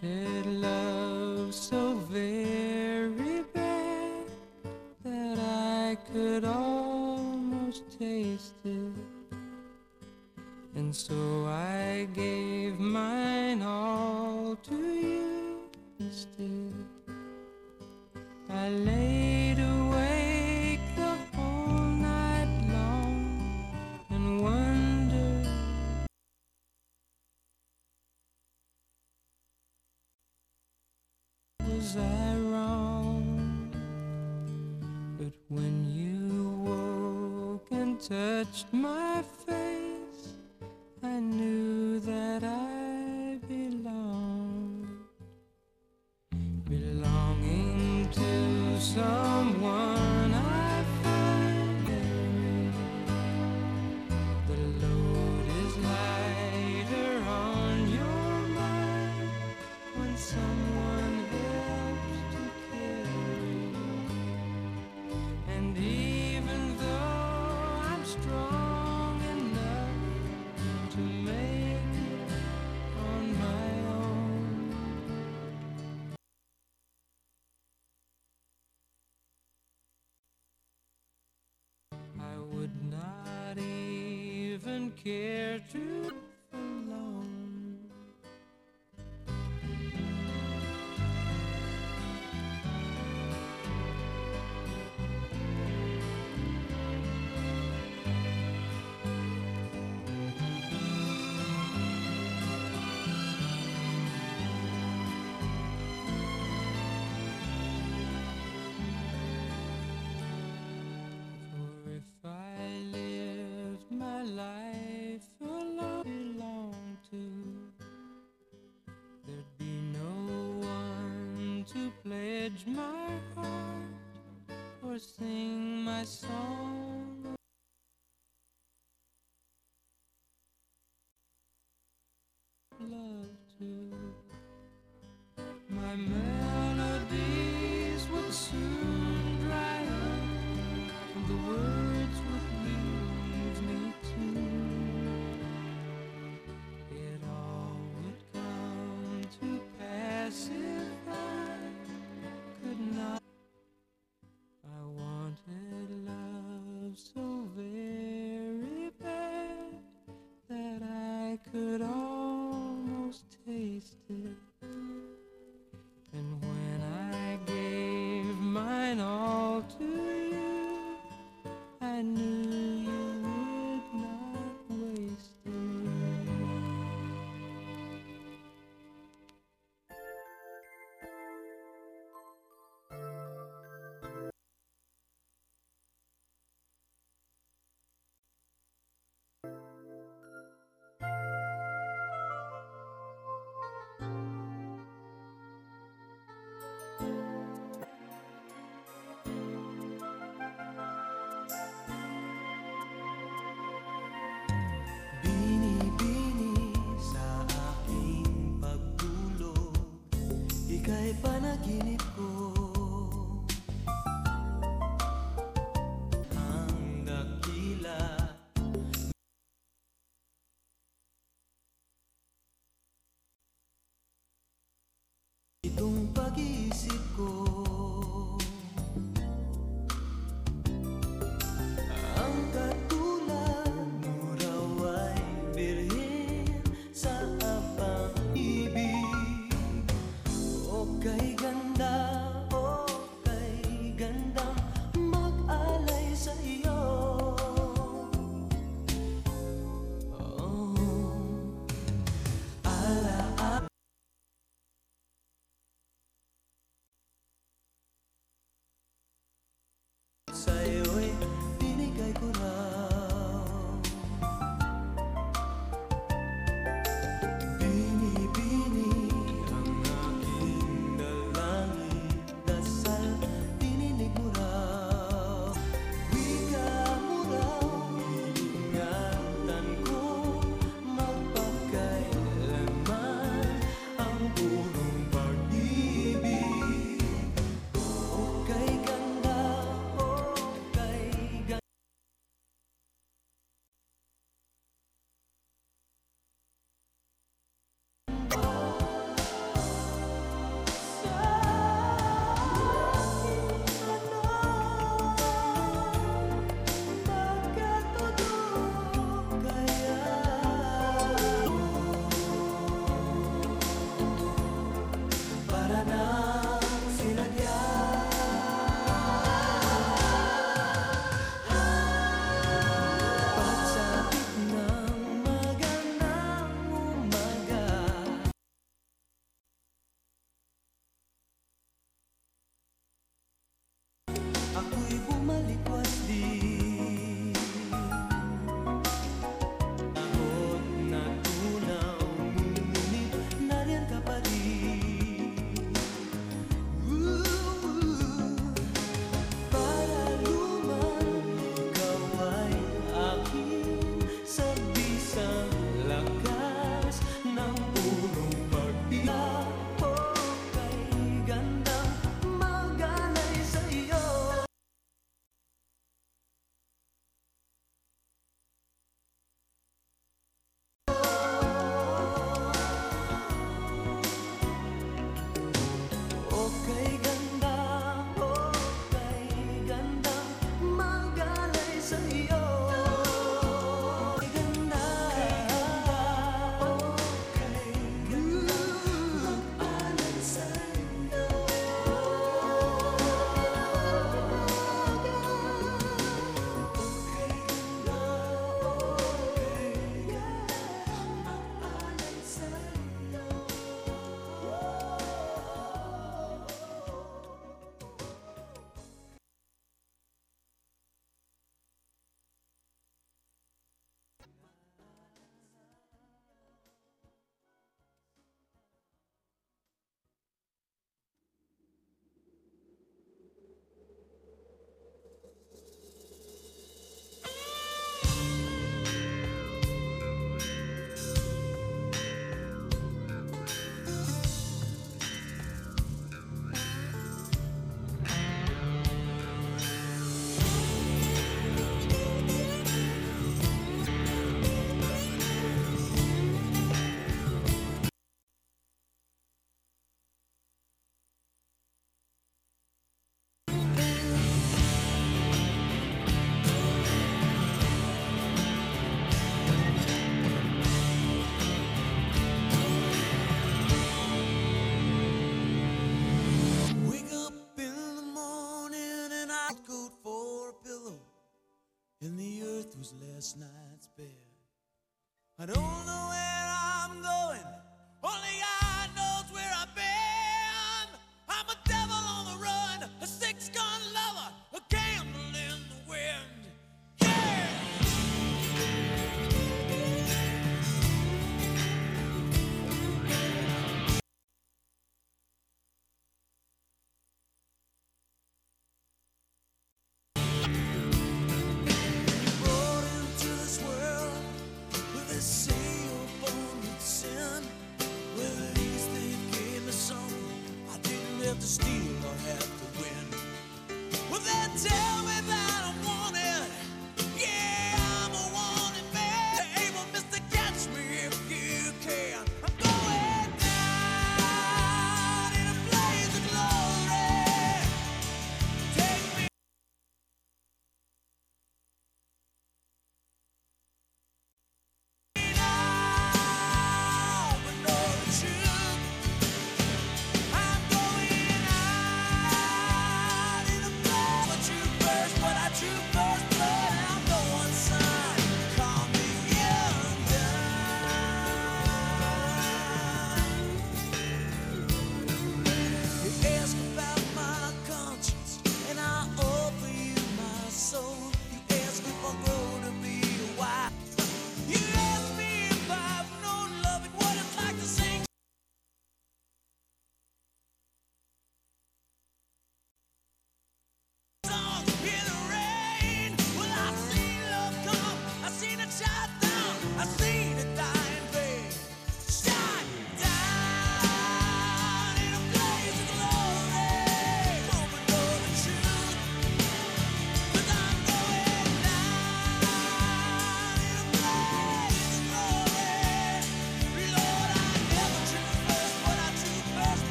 Yeah. touched my face. change my heart or sing my song. panaginip ko. was last night's bed. I don't know where I'm going, only I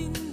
maintindihan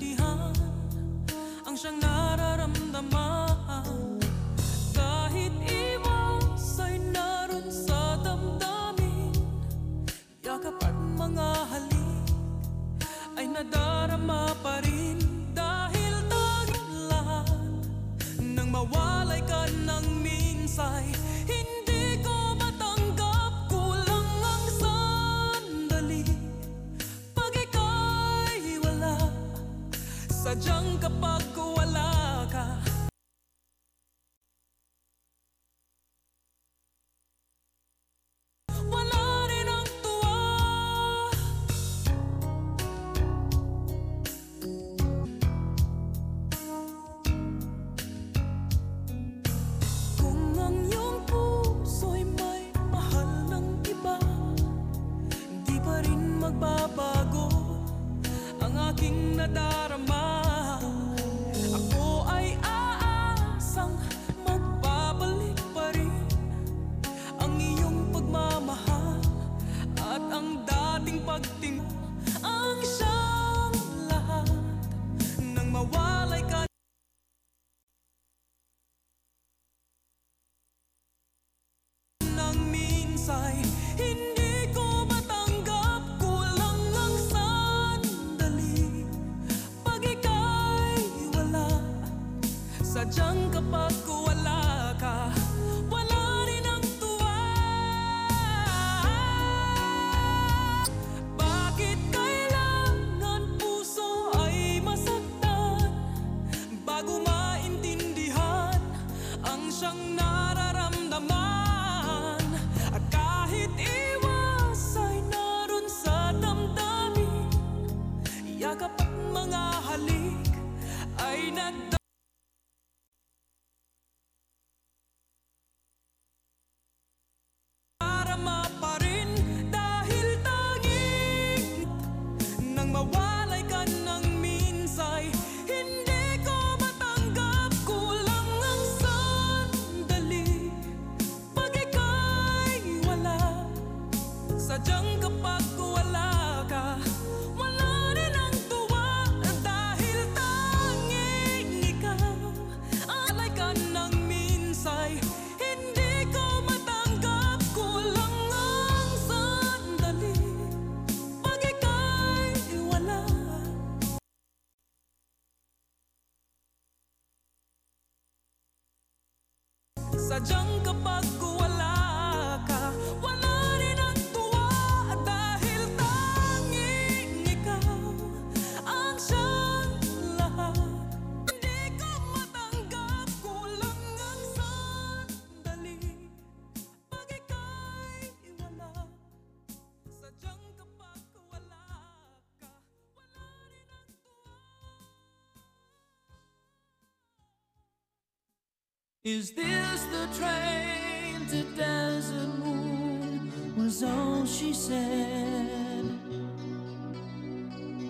Is this the train to Desert Moon? Was all she said.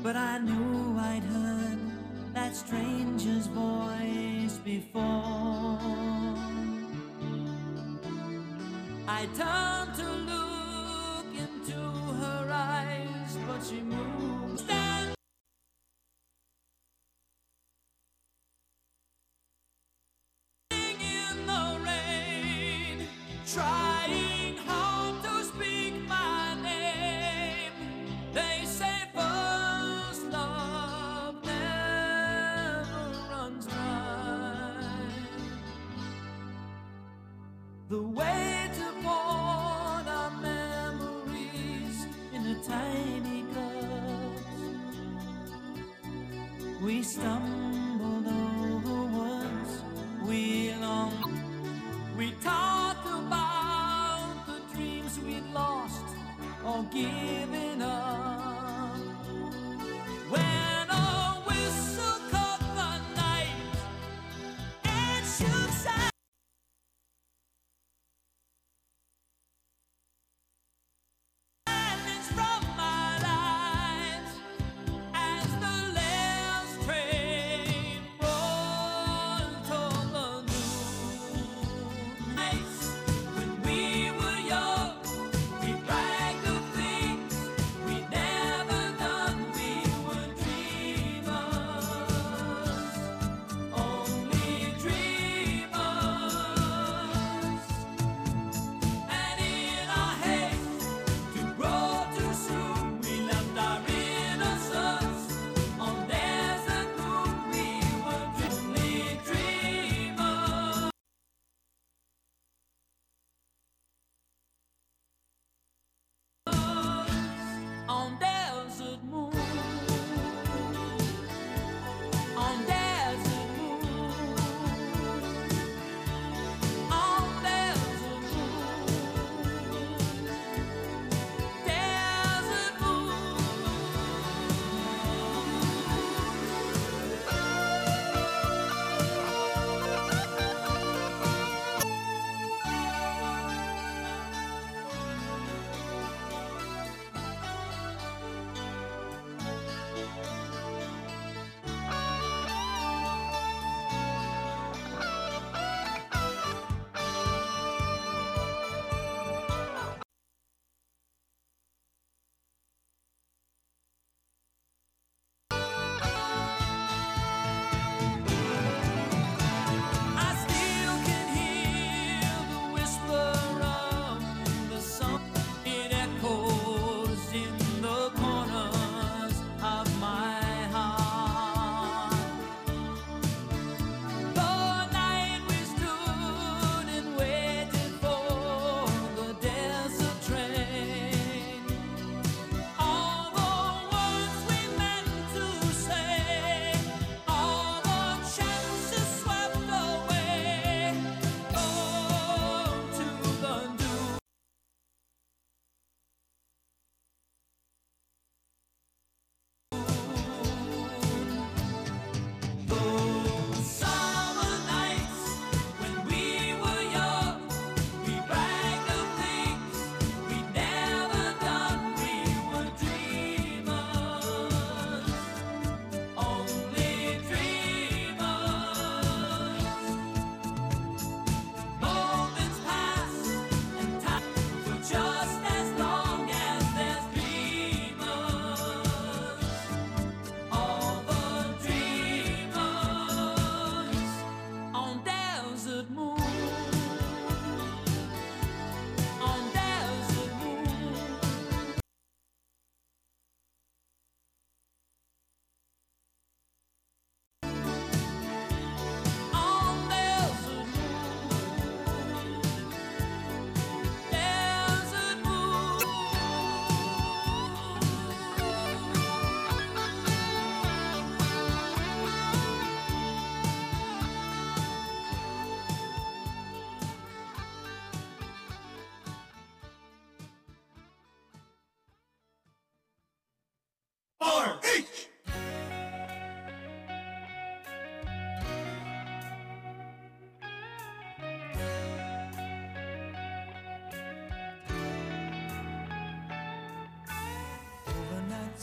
But I knew I'd heard that stranger's voice before. I turned to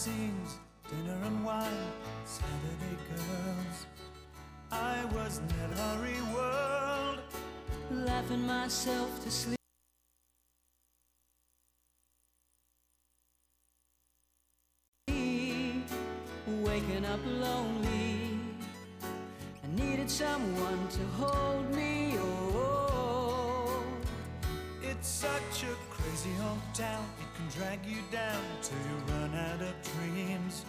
scenes, dinner and wine, Saturday girls. I was never hurry world, laughing myself to sleep. Waking up lonely, I needed someone to hold me. Oh, it's such a crazy hometown. It can drag you down till you run out of dreams.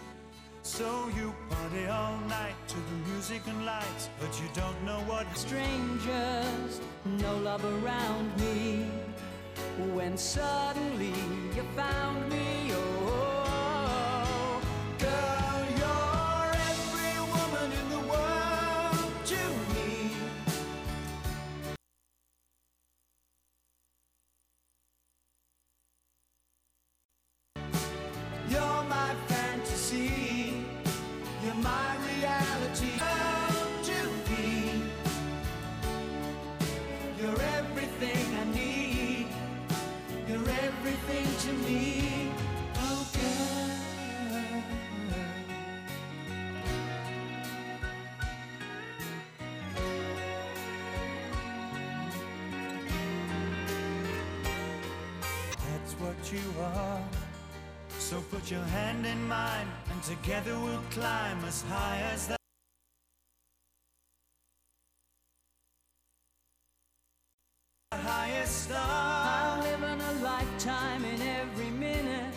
So you party all night to the music and lights, but you don't know what strangers, no love around me. When suddenly you found me, put your hand in mine, and together we'll climb as high as the highest star. I'm living a lifetime in every minute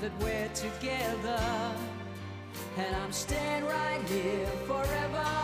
that we're together, and I'm staying right here forever.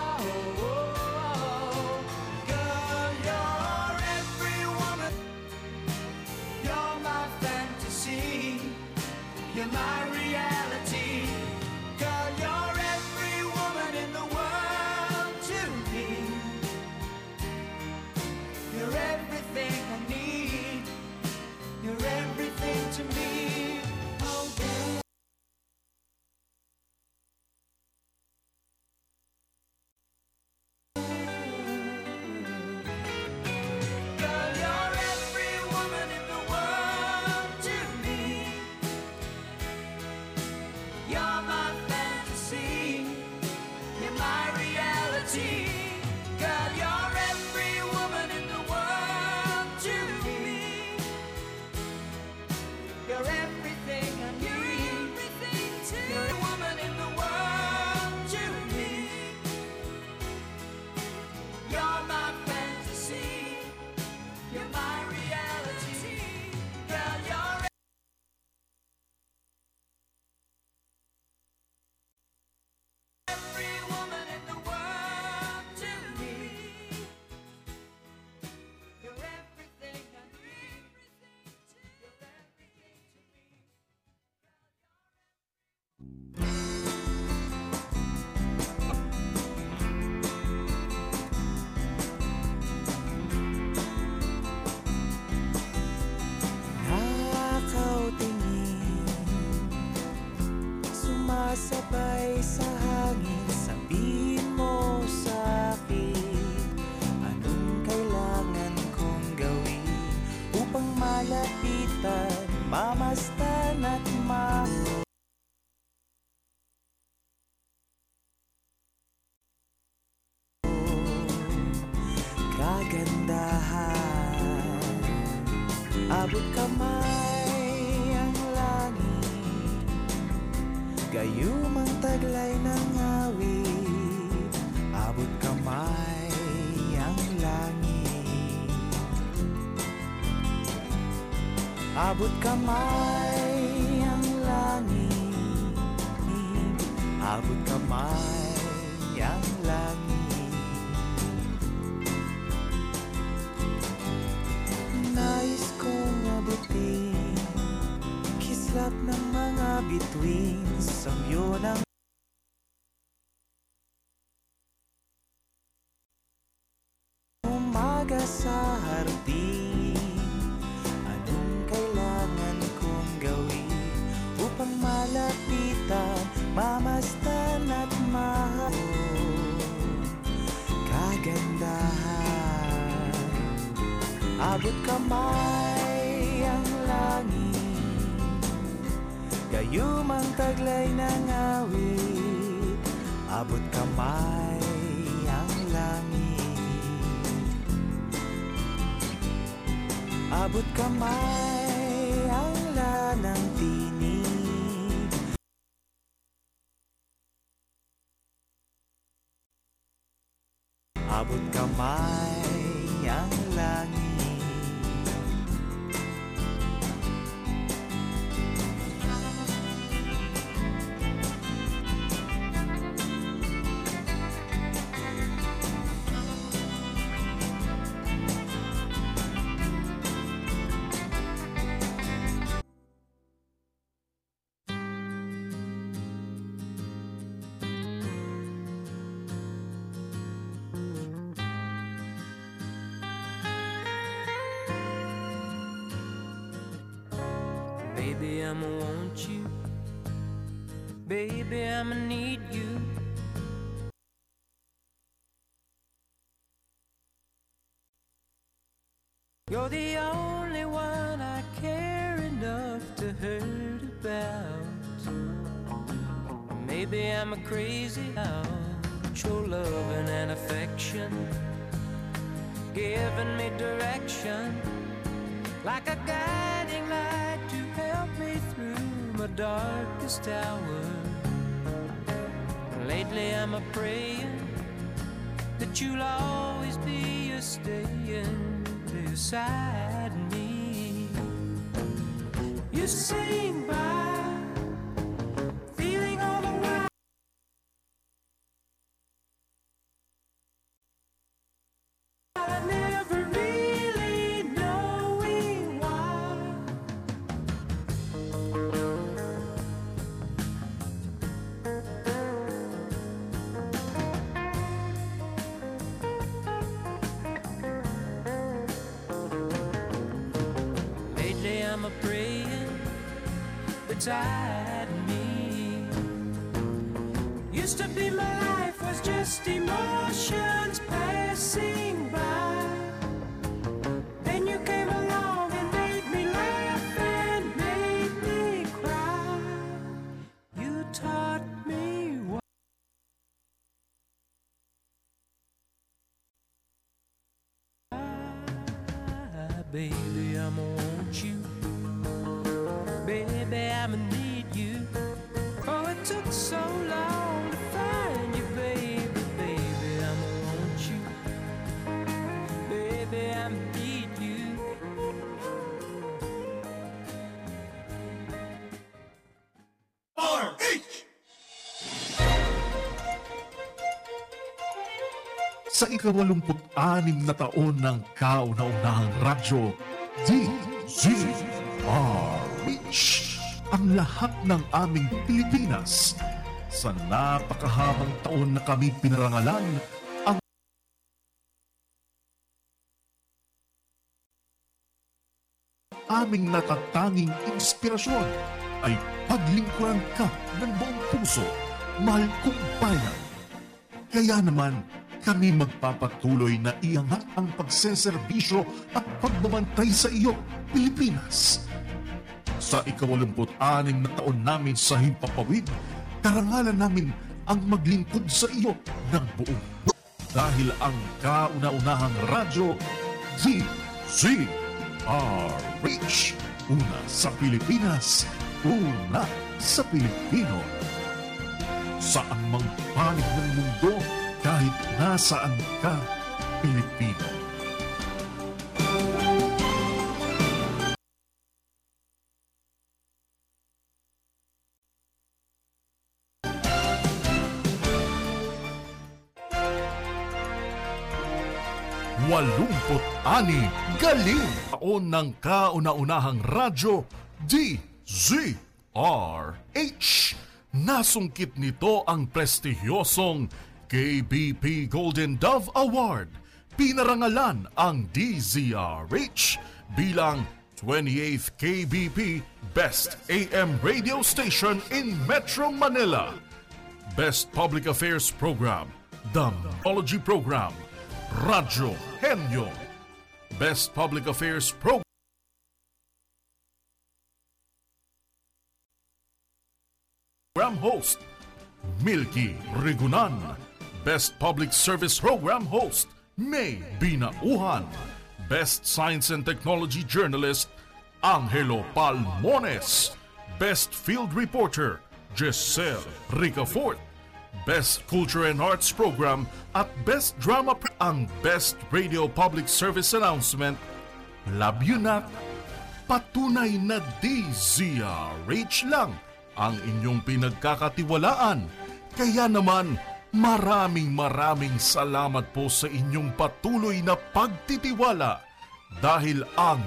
Gayumang taglay ng awit Abot kamay ang langit. Abot kamay ang langit Abot kamay mga bituin Samyo ng Abot inside. Sa ikawalumput-anim na taon ng kauna-unahang radyo, DZRH, ang lahat ng aming Pilipinas. Sa napakahabang taon na kami pinarangalan, ang aming natatanging inspirasyon ay paglingkuran ka ng buong puso, mahal kong bayan. Kaya naman, kami magpapatuloy na iangat ang pagseserbisyo at pagbabantay sa iyo, Pilipinas. Sa ikawalumput-anim na taon namin sa Himpapawid, karangalan namin ang maglingkod sa iyo ng buong dahil ang kauna-unahang radyo, DZRH, una sa Pilipinas, una sa Pilipino. Saan mang panig ng mundo, kahit nasaan ka, Pilipino. Walumput-ani galing taon ng kauna-unahang radyo DZRH. Nasungkit nito ang prestihiyosong KBP Golden Dove Award. Pinarangalan ang DZRH bilang 28th KBP Best AM Radio Station in Metro Manila. Best Public Affairs Program, The Mythology Program, Radyo Henyo. Best Public Affairs Program. Program Host Milky Rigunan Best Public Service Program Host May Binauhan Best Science and Technology Journalist Angelo Palmones. Best Field Reporter Giselle Ricafort. Best Culture and Arts Program at Best Drama Pro- ang Best Radio Public Service Announcement Labyunat. Patunay na DZRH lang ang inyong pinagkakatiwalaan. Kaya naman, maraming maraming salamat po sa inyong patuloy na pagtitiwala dahil ang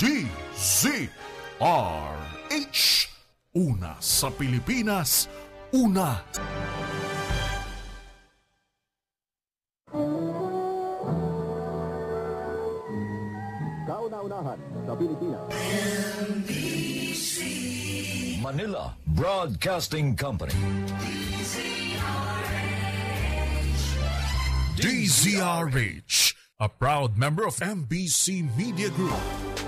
DZRH Una sa Pilipinas, una Kauna-unahan sa Pilipinas. Manila Broadcasting Company. DZRH, a proud member of MBC Media Group.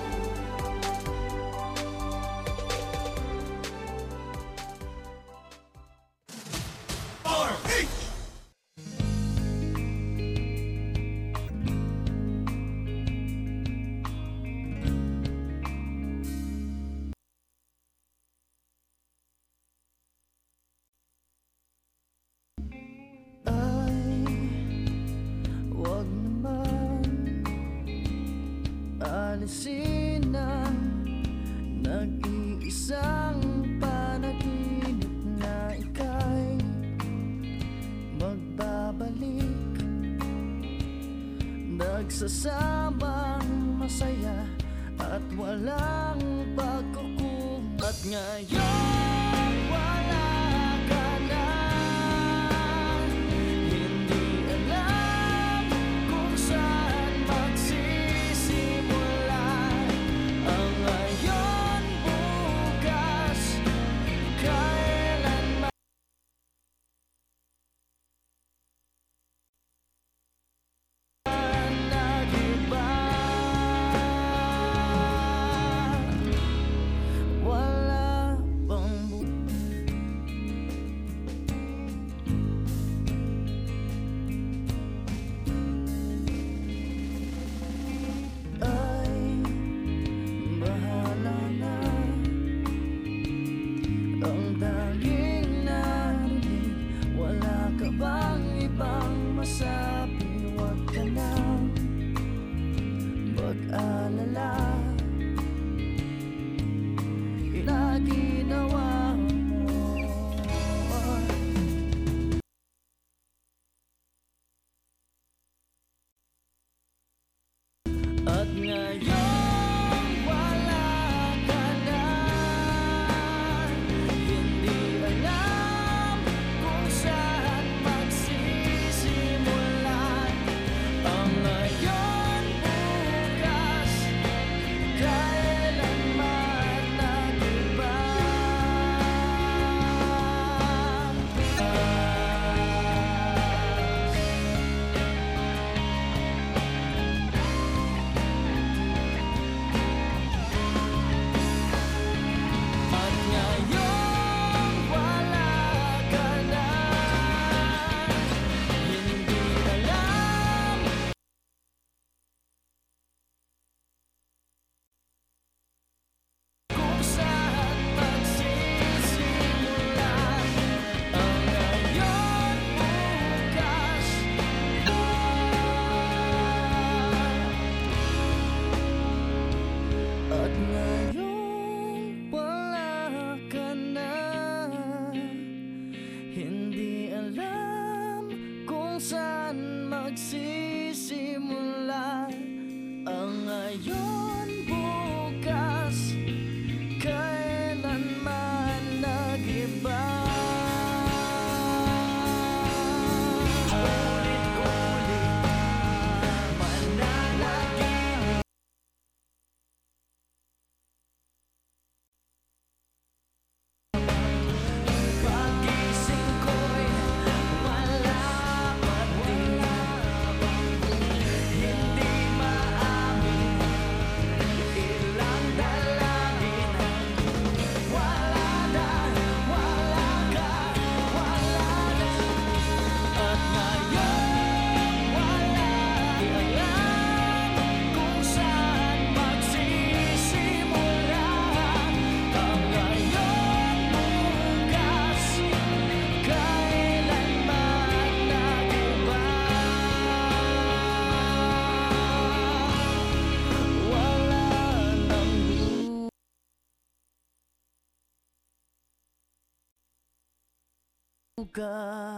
lugar.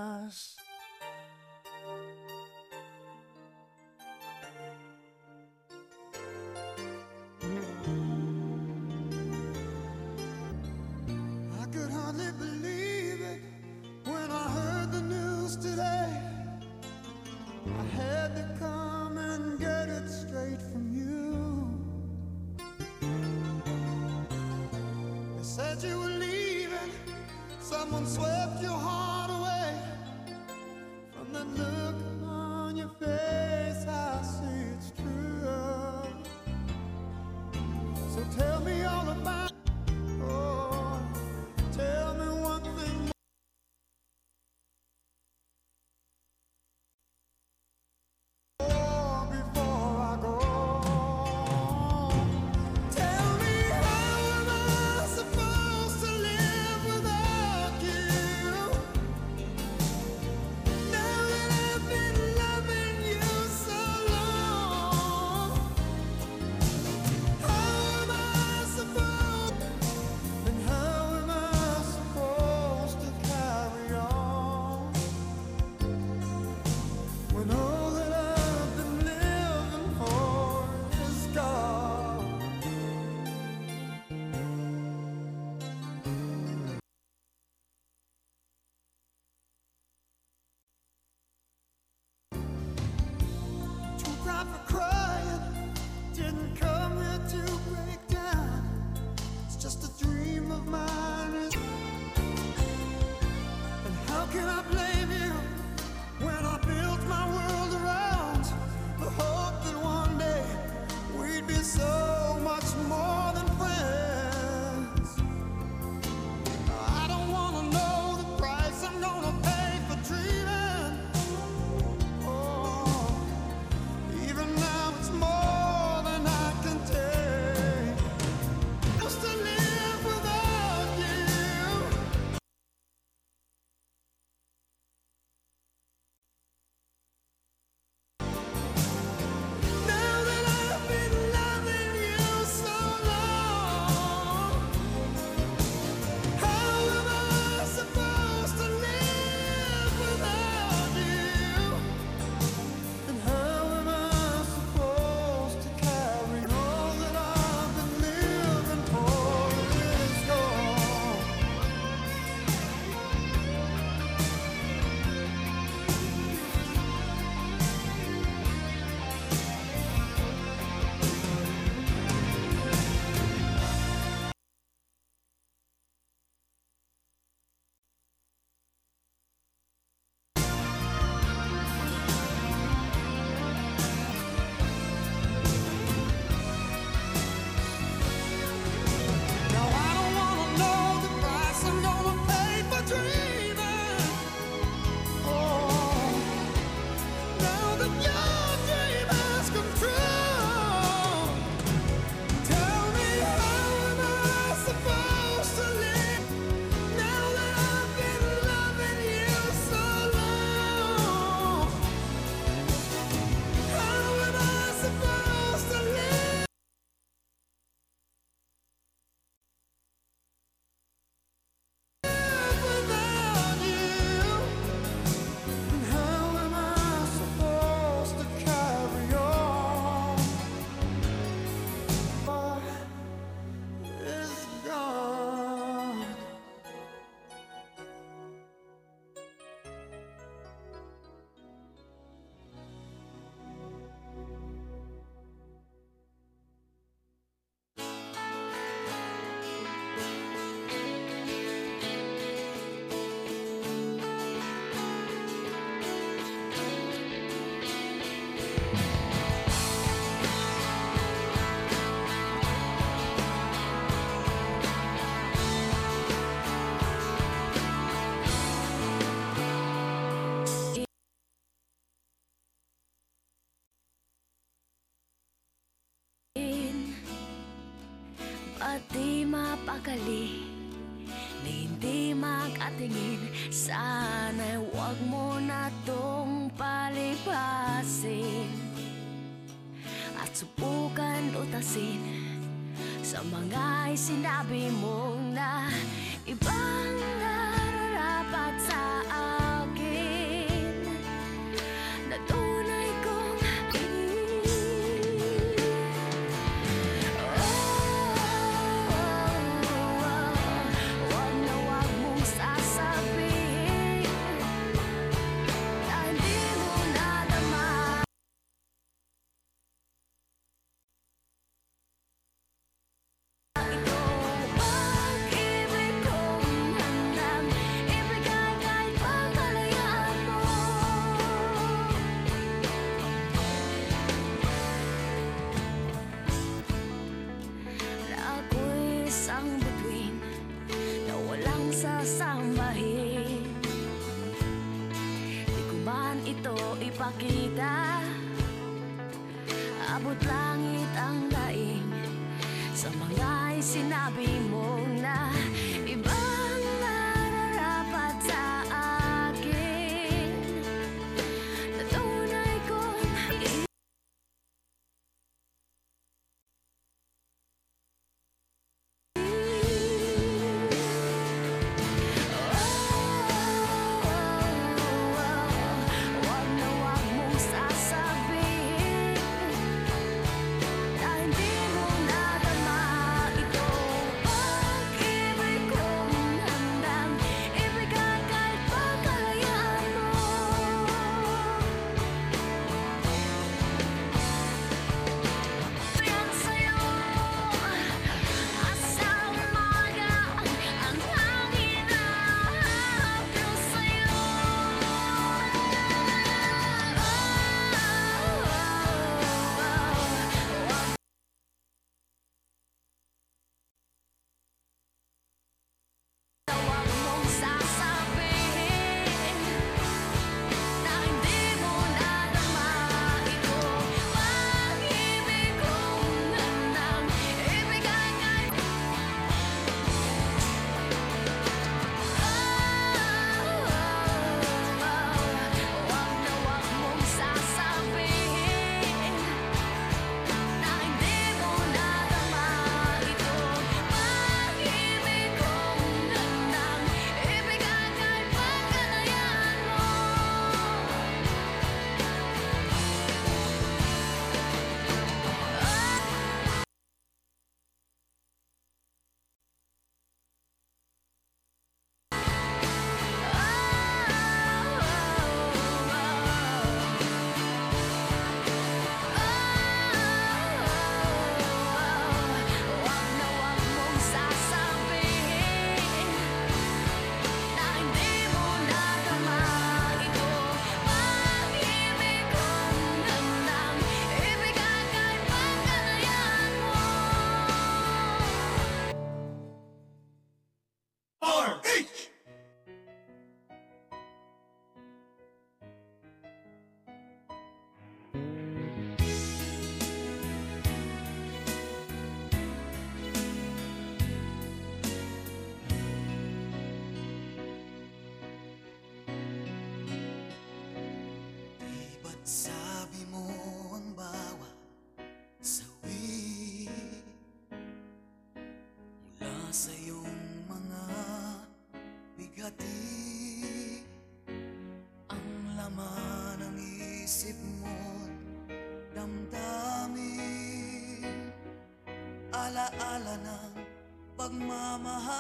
madali Na hindi makatingin. Sana'y huwag mo na tong palipasin. At subukan utasin Sa mga sinabi sinabi mong Alaala ng pagmamahal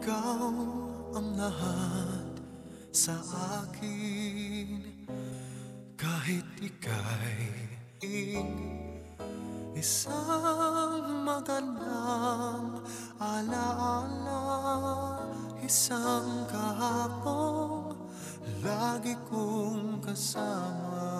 Ikaw ang lahat sa akin. Kahit ika'y Isang magandang alaala Isang kahapon Lagi kong kasama.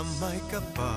Sa may kapal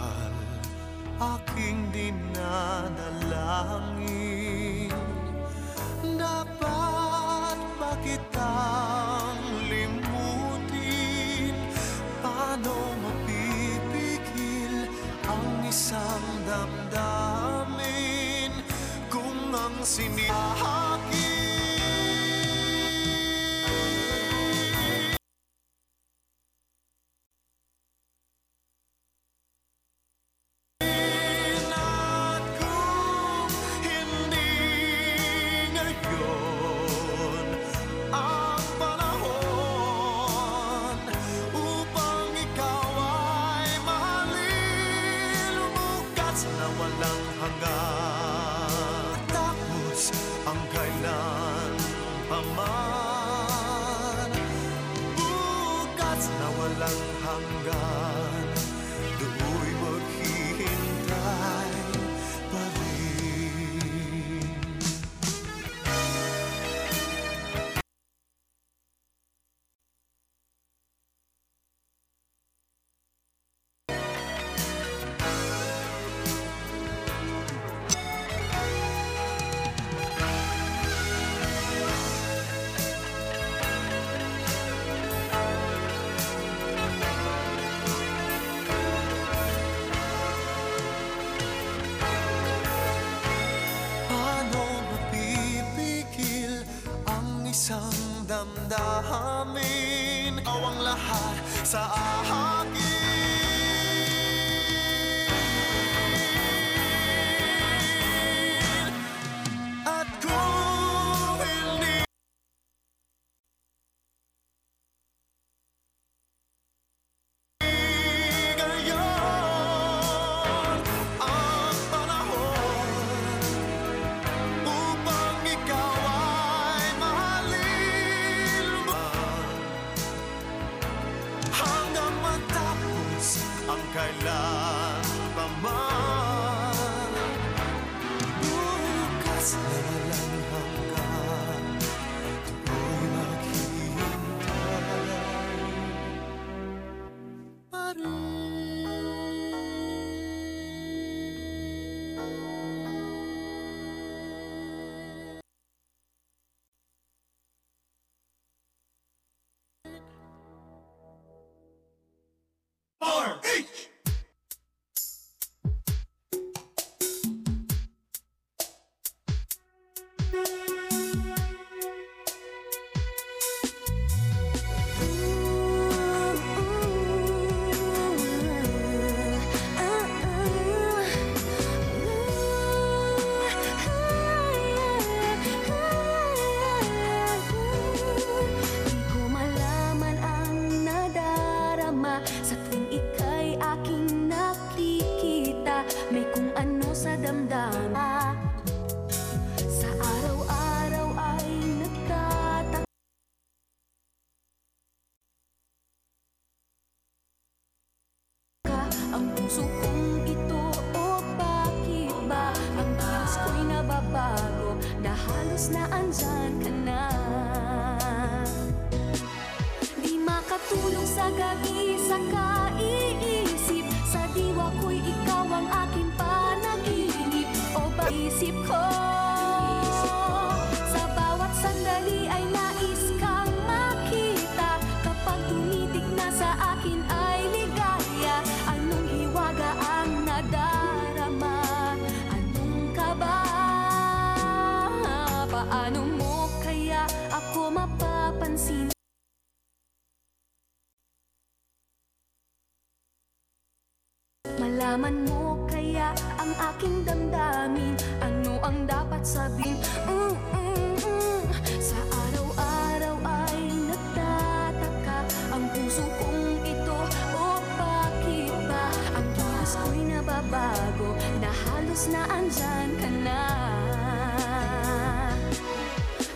oras ko'y nababago Na halos na andyan ka na.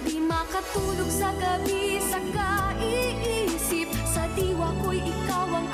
Di makatulog sa gabi Sa kaiisip Sa diwa ko'y ikaw ang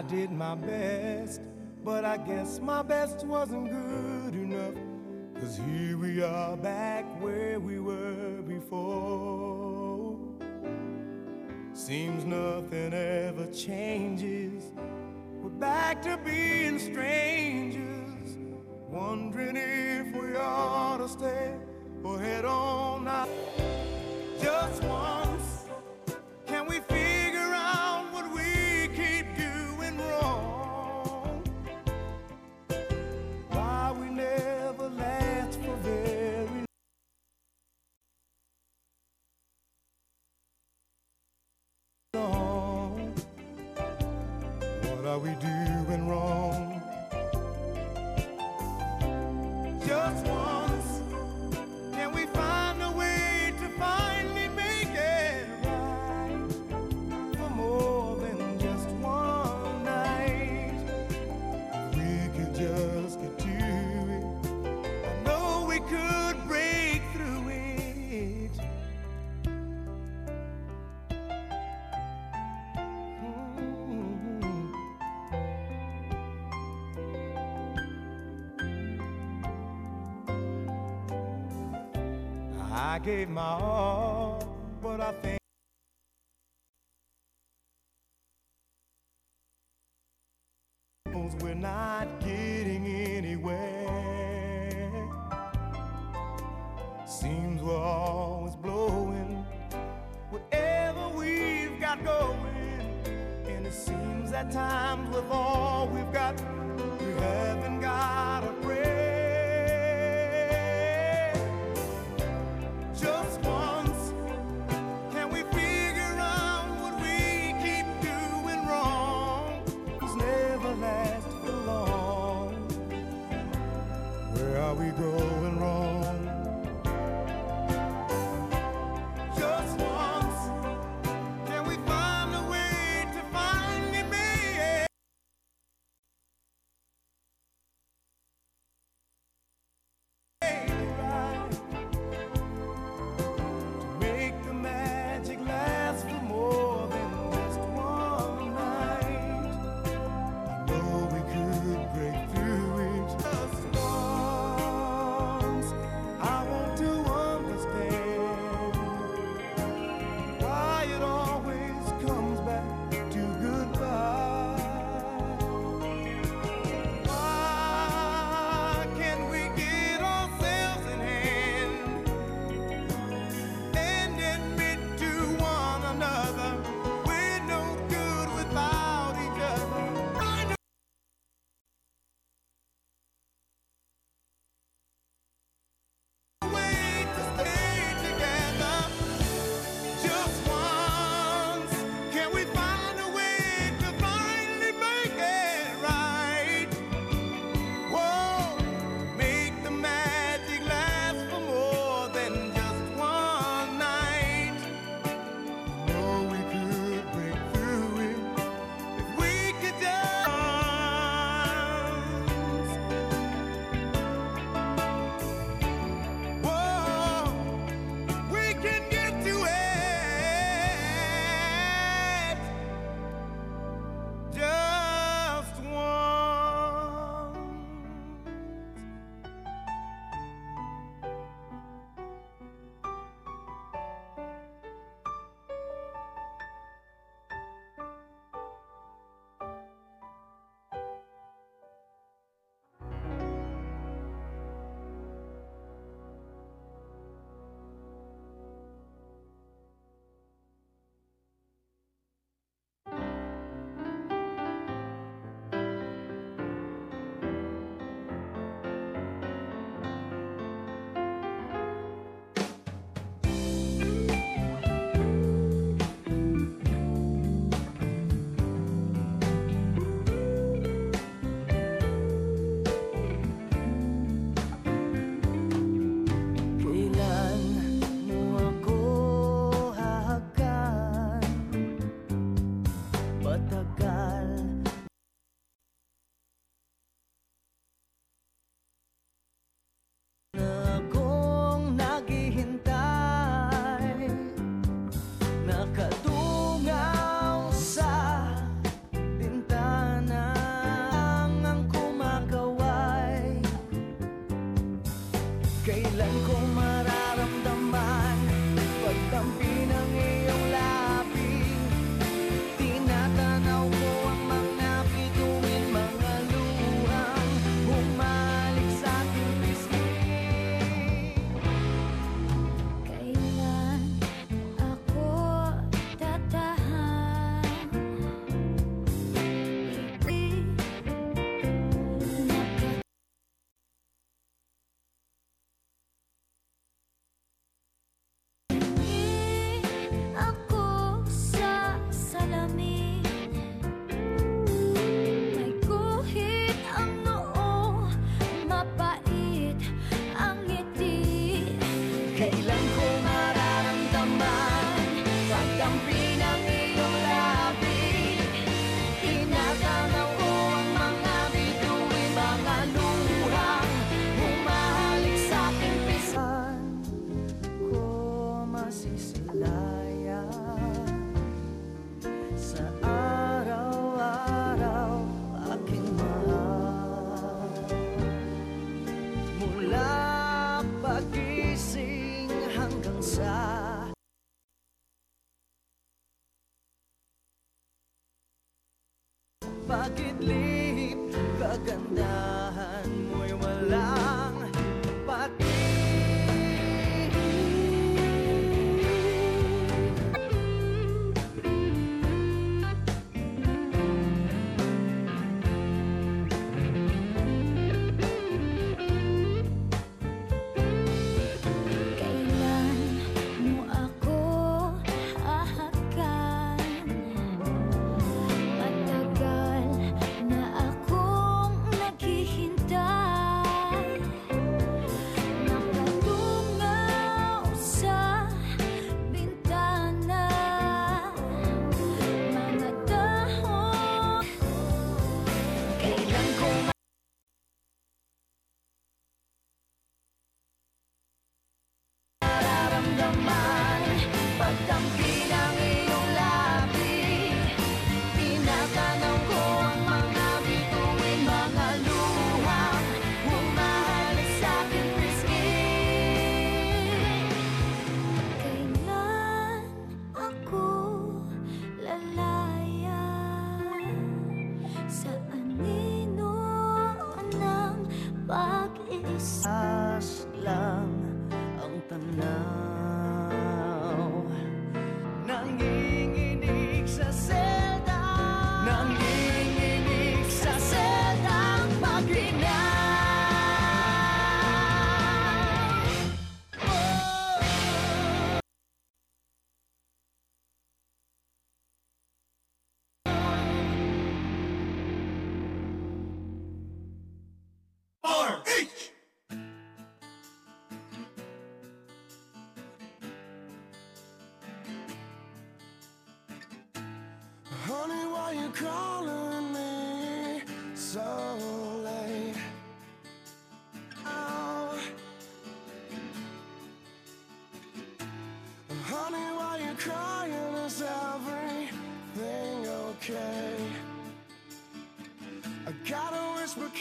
I did my best, but I guess my best wasn't good enough. Cause here we are back where we were before. Seems nothing ever changes. We're back to being strangers, wondering if we ought to stay or head on out. Just once, can we feel?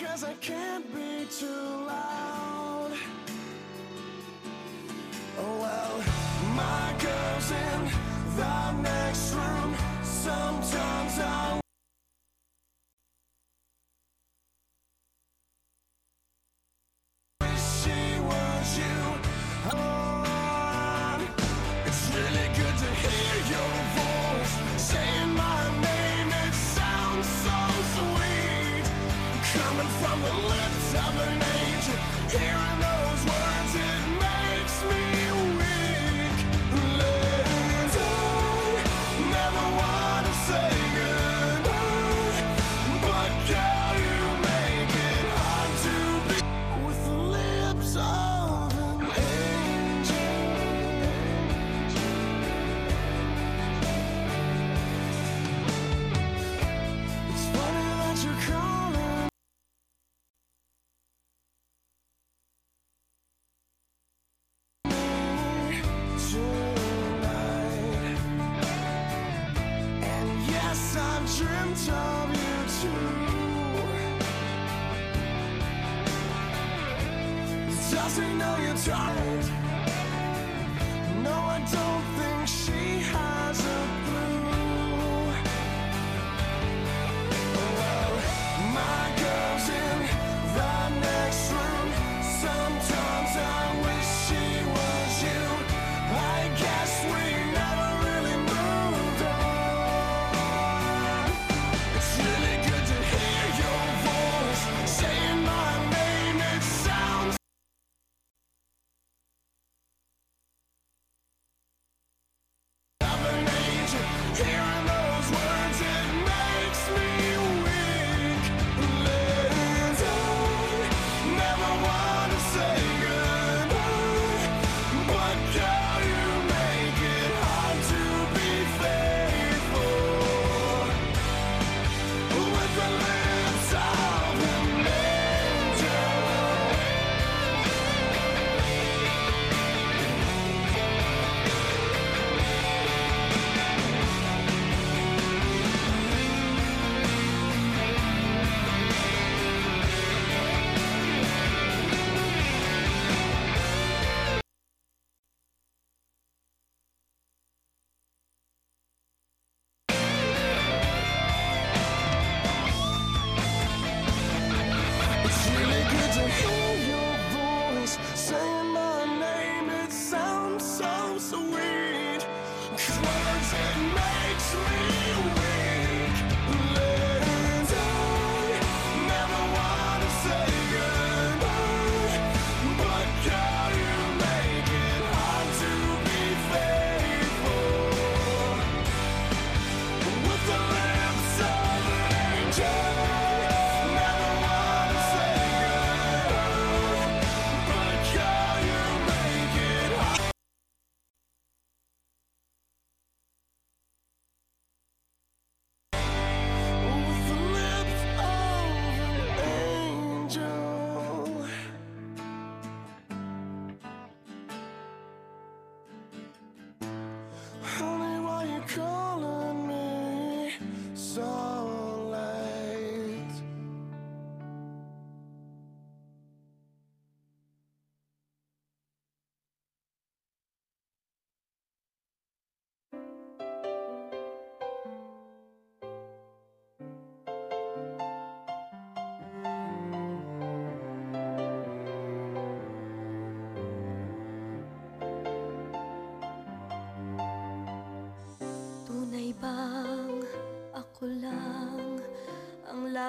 Cause I can't be too loud. Oh well, my girl's in the next room. Sometimes I'm.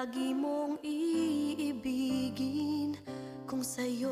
Lagi mong iibigin. Kung sa'yo'y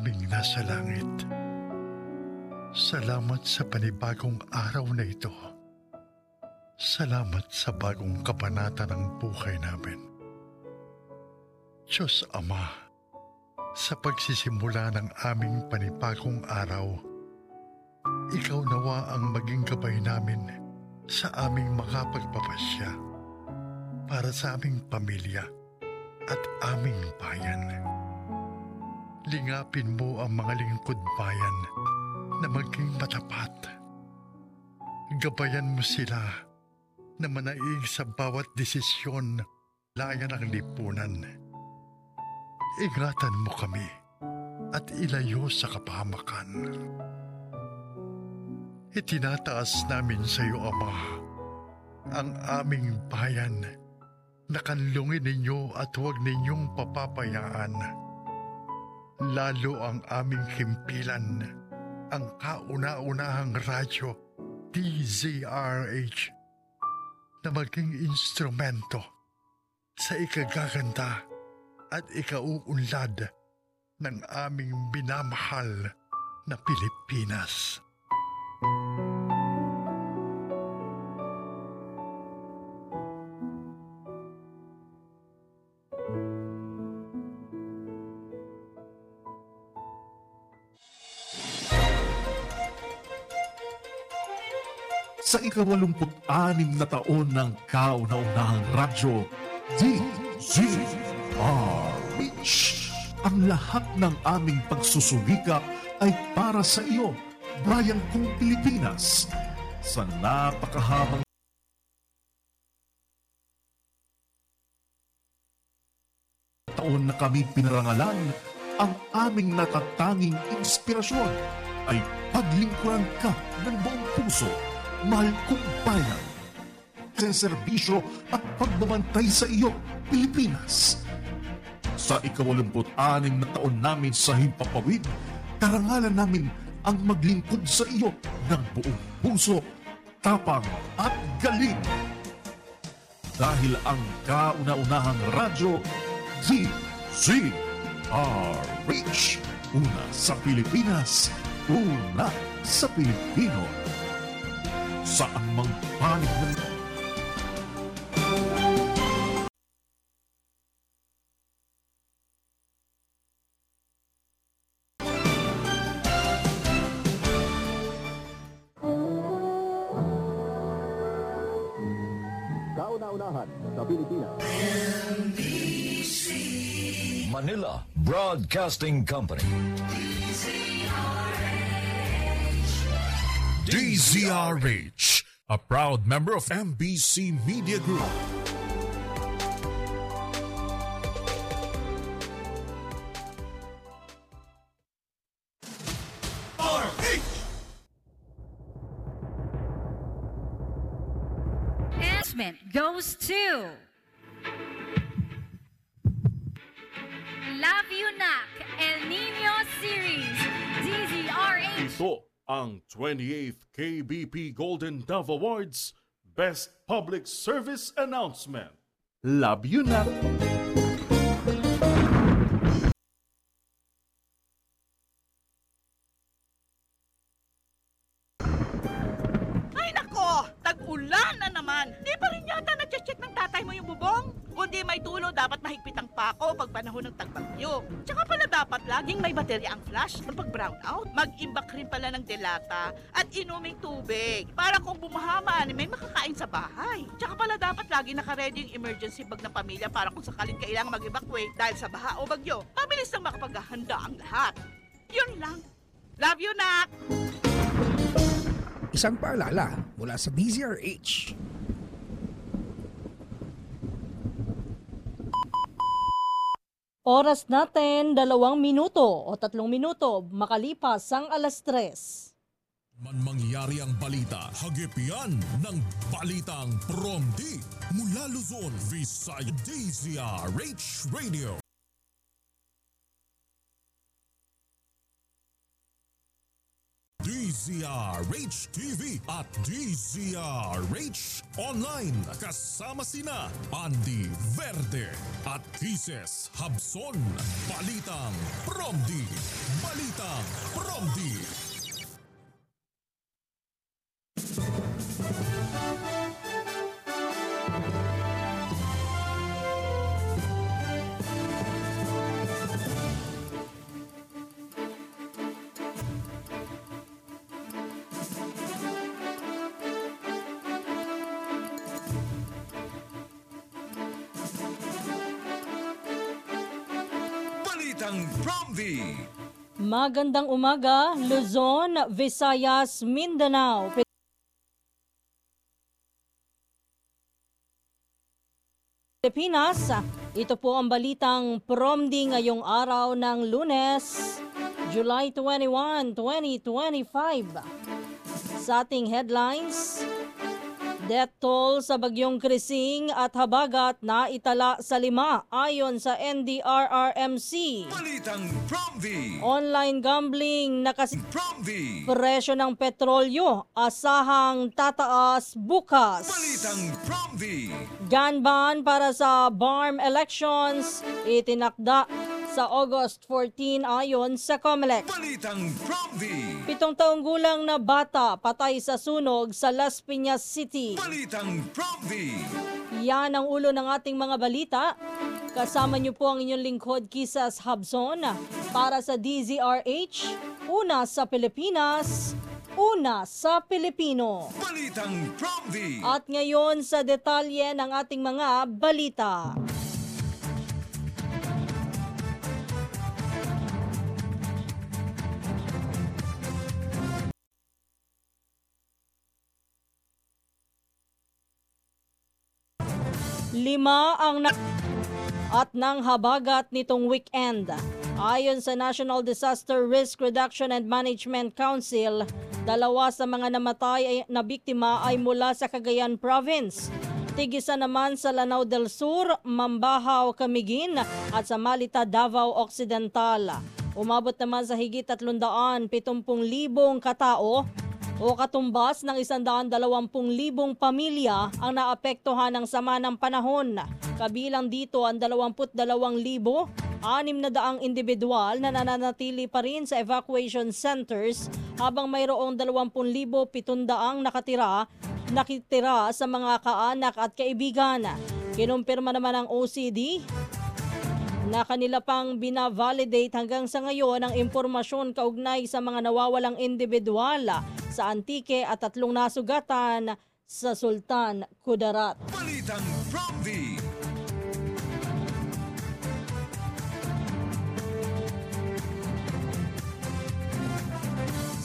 Naming nasa langit, salamat sa panibagong araw na ito. Salamat sa bagong kabanata ng buhay namin. Diyos Ama, sa pagsisimula ng aming panibagong araw, ikaw nawa ang maging gabay namin sa aming makapagpapasya para sa aming pamilya at aming bayan. Lingapin mo ang mga lingkod bayan na maging matapat. Gabayan mo sila na manaig sa bawat desisyon layan ng lipunan. Ingatan mo kami at ilayo sa kapahamakan. Itinataas namin sa iyo, Ama, ang aming bayan na kanlungin ninyo at huwag ninyong papapayaan. Lalo ang aming himpilan, ang kauna-unahang radyo DZRH na maging instrumento sa ikagaganda at ikauunlad ng aming binamahal na Pilipinas. Sa ikawalumput-anim na taon ng kauna-unahang radyo, DZRH. Ang lahat ng aming pagsusumika ay para sa iyo, bayan kong Pilipinas. Sa napakahabang taon na kami pinarangalan, ang aming natatanging inspirasyon ay paglingkuran ka ng buong puso, mahal kong bayan. Sa serbisyo at pagbabantay sa iyo, Pilipinas. Sa ikawalumput-anim na taon namin sa Himpapawid, karangalan namin ang maglingkod sa iyo ng buong puso, tapang at galing. Dahil ang kauna-unahang radyo, DZRH. Una sa Pilipinas, una sa Pilipino. Saan mang panig ng Kauna-unahan sa Pilipinas. Manila Broadcasting Company. DZRH, a proud member of MBC Media Group. Announcement goes to Love You Nak El Nino Series DZRH Ito ang 28th KBP Golden Dove Awards Best Public Service Announcement. Love you na! Ang pako pag panahon ng tagbagyo. Tsaka pala dapat laging may baterya ang flash kapag brown out. Mag-imbak rin pala ng delata at inuming tubig para kung bumahaman, may makakain sa bahay. Tsaka pala dapat lagi nakaredy yung emergency bag ng pamilya para kung sakaling kailangan mag-evacuate dahil sa baha o bagyo, mabilis nang makapaghahanda ang lahat. Yun lang. Love you, Nak! Isang paalala mula sa DZRH. Oras natin, dalawang minuto o tatlong minuto makalipas ang alas tres. Man mangyari ang balita, hagip yan ng Balitang Promdi mula Luzon, Visayas, DZRH Radio. DZRH TV at DZRH Online. Kasama sina Andy Verde at Kises Habson. Balitang Promdi. Balitang Promdi. Magandang umaga, Luzon, Visayas, Mindanao. Pilipinas, ito po ang balitang promdi ngayong araw ng lunes, July 21, 2025. Sa ating headlines, Death toll sa bagyong Krising at Habagat na itala sa lima ayon sa NDRRMC. Balitang Promdi. Online gambling nakas Promdi. presyo ng petrolyo asahang tataas bukas. Balitang Promdi. Gun ban para sa BARM elections itinakda sa August 14 ayon sa COMELEC. Balitang Promdi. Pitong taong gulang na bata patay sa sunog sa Las Piñas City. Balitang Promdi. Yan ang ulo ng ating mga balita. Kasama niyo po ang inyong lingkod Kisas Habson para sa DZRH. Una sa Pilipinas, una sa Pilipino. Balitang Promdi. At ngayon sa detalye ng ating mga balita. Lima ang na at nang habagat nitong weekend. Ayon sa National Disaster Risk Reduction and Management Council, dalawa sa mga namatay ay- na biktima ay mula sa Cagayan Province. Tigisa naman sa Lanao del Sur, Mambahaw, Camiguin at sa Malita, Davao Occidental. Umabot naman sa higit 370,000 katao o katumbas ng 120,000 pamilya ang naapektuhan ng sama ng panahon. Kabilang dito ang 22,000 anim na daang individual na nananatili pa rin sa evacuation centers habang mayroong 20,700 nakatira nakitira sa mga kaanak at kaibigan. Kinumpirma naman ng OCD na kanila pang binavalidate hanggang sa ngayon ang impormasyon kaugnay sa mga nawawalang individual sa Antique at tatlong nasugatan sa Sultan Kudarat. Balitang Promdi.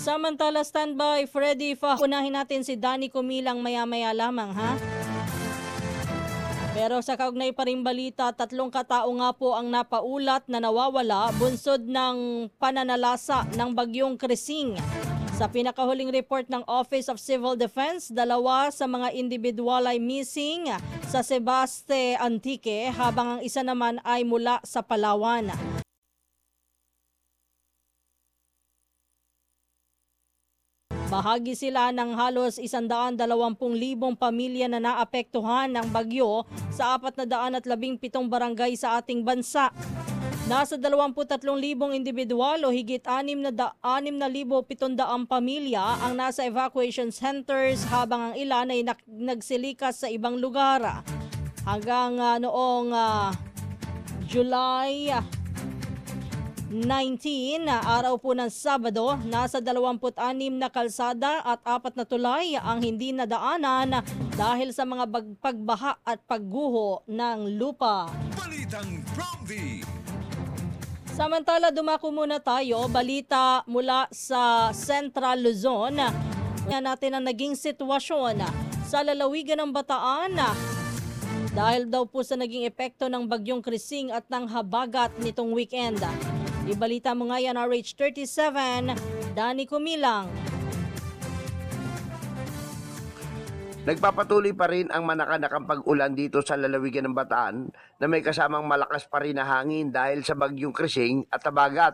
Samantala, standby, Freddy Fa. Unahin natin si Danny Kumilang maya-maya lamang, ha? Pero sa kaugnay pa rin balita, tatlong katao nga po ang napaulat na nawawala bunsod ng pananalasa ng bagyong Krising. Sa pinakahuling report ng Office of Civil Defense, dalawa sa mga individual ay missing sa Sebaste Antique habang ang isa naman ay mula sa Palawan. Bahagi sila ng halos 120,000 pamilya na naapektuhan ng bagyo sa 417 barangay sa ating bansa. Nasa 23,000 individual o higit 6 na da, 6,700 pamilya ang nasa evacuation centers habang ang ilan ay nagsilikas sa ibang lugar. Hanggang ah, noong ah, July 19, araw po ng Sabado, nasa 26 na kalsada at apat na tulay ang hindi nadaanan dahil sa mga pagbaha at pagguho ng lupa. Balitang Promdi. Samantala, dumako muna tayo. Balita mula sa Central Luzon. Yan natin ang naging sitwasyon sa lalawigan ng Bataan. Dahil daw po sa naging epekto ng bagyong Krising at ng habagat nitong weekend. Ibalita mo nga yan, RH37, Dani Kumilang. Nagpapatuloy pa rin ang manakanakang pag-ulan dito sa lalawigan ng Bataan na may kasamang malakas pa rin na hangin dahil sa bagyong Krising at Tabagat.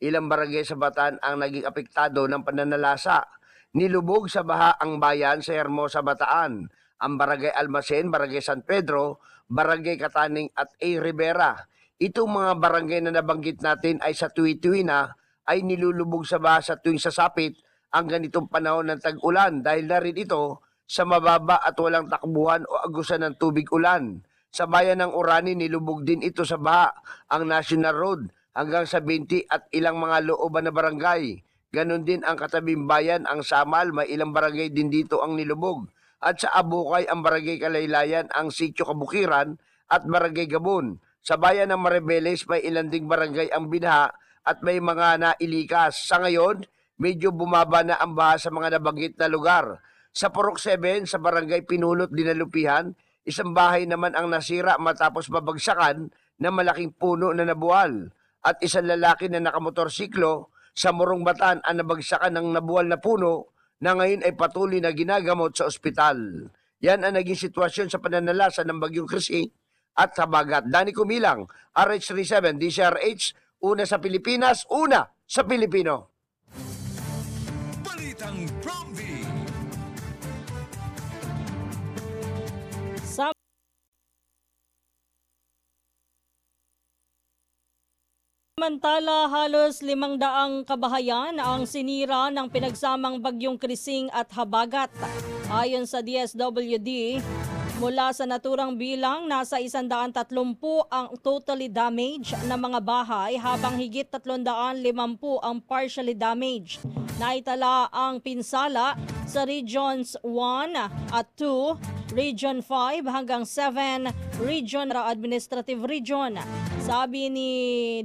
Ilang barangay sa Bataan ang naging apektado ng pananalasa Nilubog sa baha ang bayan sa Hermosa, Bataan, ang Barangay Almacen, Barangay San Pedro, Barangay Kataning at A. Rivera. Itong mga barangay na nabanggit natin ay sa tuwi-tuwi na ay nilulubog sa baha sa tuwing sasapit ang ganitong panahon ng tag-ulan dahil na rin ito sa mababa at walang takbuhan o agusan ng tubig ulan. Sa bayan ng Orani, nilubog din ito sa baha ang National Road hanggang sa 20 at ilang mga looban na barangay. Ganon din ang katabing bayan, ang Samal, may ilang barangay din dito ang nilubog. At sa Abukay, ang barangay Kalaylayan, ang Sitio Kabukiran at barangay Gabon. Sa bayan ng Maribeles, may ilang ding barangay ang binaha at may mga nailikas. Sa ngayon, medyo bumaba na ang baha sa mga nabanggit na lugar. Sa Purok 7, sa barangay Pinulot, Dinalupihan, isang bahay naman ang nasira matapos mabagsakan na malaking puno na nabuwal. At isang lalaki na nakamotorsiklo sa Morong Batan ang nabagsakan ng nabuwal na puno na ngayon ay patuloy na ginagamot sa ospital. Yan ang naging sitwasyon sa pananalasa ng Bagyong Krisi at Habagat. Dani Kumilang, RH37, DCRH, una sa Pilipinas, una sa Pilipino. Balitang Promvi. Sa Samantala, halos limang daang kabahayan ang sinira ng pinagsamang bagyong Krising at Habagat. Ayon sa DSWD, mula sa naturang bilang, nasa 130 ang totally damaged na mga bahay habang higit 350 ang partially damaged. Naitala ang pinsala sa Regions 1 at 2, Region 5 hanggang 7, Region Administrative Region. Sabi ni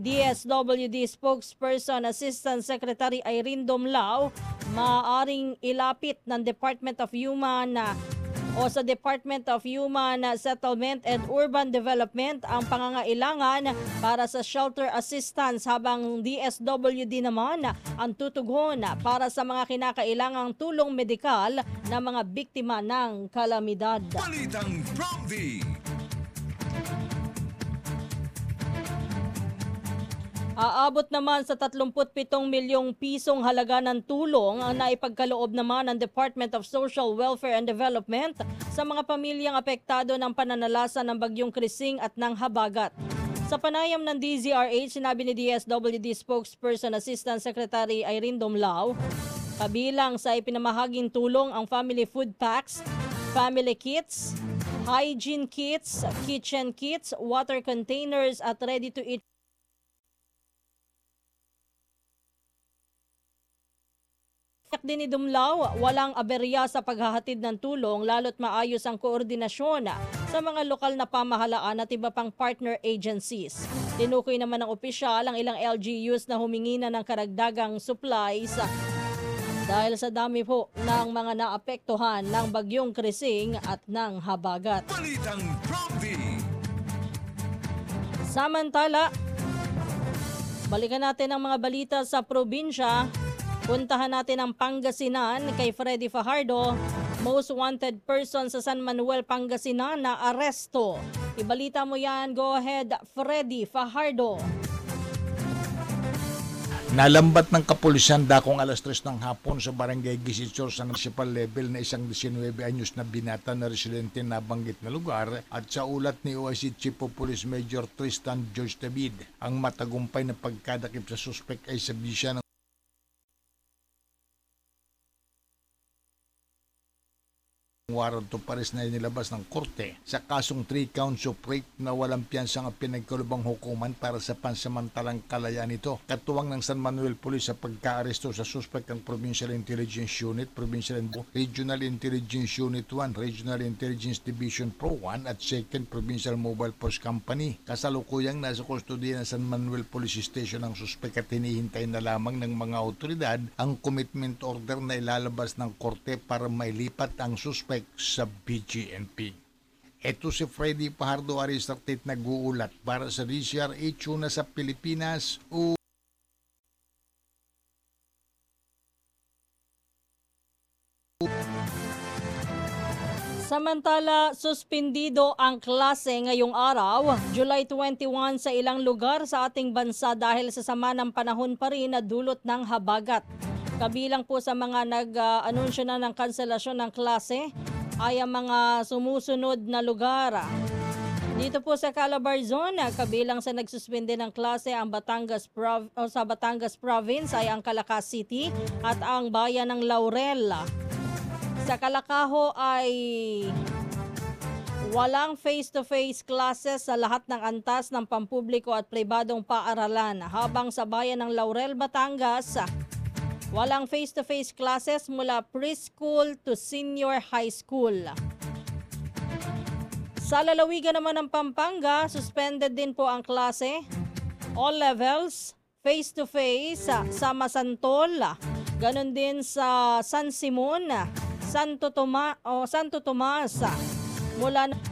DSWD spokesperson Assistant Secretary Irene Domlao, maaring ilapit ng Department of Human o sa Department of Human Settlement and Urban Development ang pangangailangan para sa shelter assistance habang DSWD naman ang tutugon para sa mga kinakailangang tulong medikal ng mga biktima ng kalamidad. Balitang Promvi. Aabot naman sa 37 milyong pisong halaga ng tulong ang naipagkaloob naman ng Department of Social Welfare and Development sa mga pamilyang apektado ng pananalasa ng bagyong Krising at ng Habagat. Sa panayam ng DZRH, sinabi ni DSWD spokesperson Assistant Secretary Irene Domlao, kabilang sa ipinamahaging tulong ang family food packs, family kits, hygiene kits, kitchen kits, water containers at ready-to-eat Tiyak din ni Dumlaw, walang aberya sa paghahatid ng tulong lalo't maayos ang koordinasyon sa mga lokal na pamahalaan at iba pang partner agencies. Tinukoy naman ng opisyal ang ilang LGUs na humingi na ng karagdagang supplies dahil sa dami po ng mga naapektuhan ng bagyong Krising at ng Habagat. Balitang. Samantala, balikan natin ang mga balita sa probinsya. Puntahan natin ang Pangasinan kay Freddy Fajardo, most wanted person sa San Manuel, Pangasinan na aresto. Ibalita mo yan, go ahead Freddy Fajardo. Nalambat ng kapulisan dakong alas 3 ng hapon sa barangay Gisitsor sa municipal level na isang 19 anyos na binata na residente na banggit na lugar at sa ulat ni OIC Chief of Police Major Tristan George David, ang matagumpay na pagkadakip sa suspect ay sabi siya ng warrant of arrest na inilabas ng korte sa kasong 3 counts of rape na walang piyansa ang pinagkalubang hukuman para sa pansamantalang kalayaan nito. Katuwang ng San Manuel Police sa pagkaaresto sa suspect ng Provincial Intelligence Unit, Provincial Regional Intelligence Unit 1, Regional Intelligence Division Pro 1 at 2nd Provincial Mobile Force Company. Kasalukuyang nasa kustodiya ng San Manuel Police Station ang suspect at hinihintay na lamang ng mga otoridad ang commitment order na ilalabas ng korte para mailipat ang suspect sa BGNP. Ito si Freddy Pajardo Aristartet nag-uulat para sa DCRH una sa Pilipinas. O Samantala, suspindido ang klase ngayong araw, July 21 sa ilang lugar sa ating bansa dahil sa sama ng panahon pa rin na dulot ng habagat. Kabilang po sa mga nag-anunsyo na ng kanselasyon ng klase ay ang mga sumusunod na lugar. Dito po sa Calabar Zone, kabilang sa nagsuspende ng klase ang Batangas Prov- o sa Batangas Province ay ang Calacas City at ang bayan ng Laurel. Sa Calacaho ay walang face-to-face classes sa lahat ng antas ng pampubliko at pribadong paaralan. Habang sa bayan ng Laurel, Batangas, walang face-to-face classes mula preschool to senior high school. Sa lalawigan naman ng Pampanga, suspended din po ang klase. All levels, face-to-face sa, sa Masantol. Ganon din sa San Simon, Santo, Toma, o Santo Tomas. Mula na-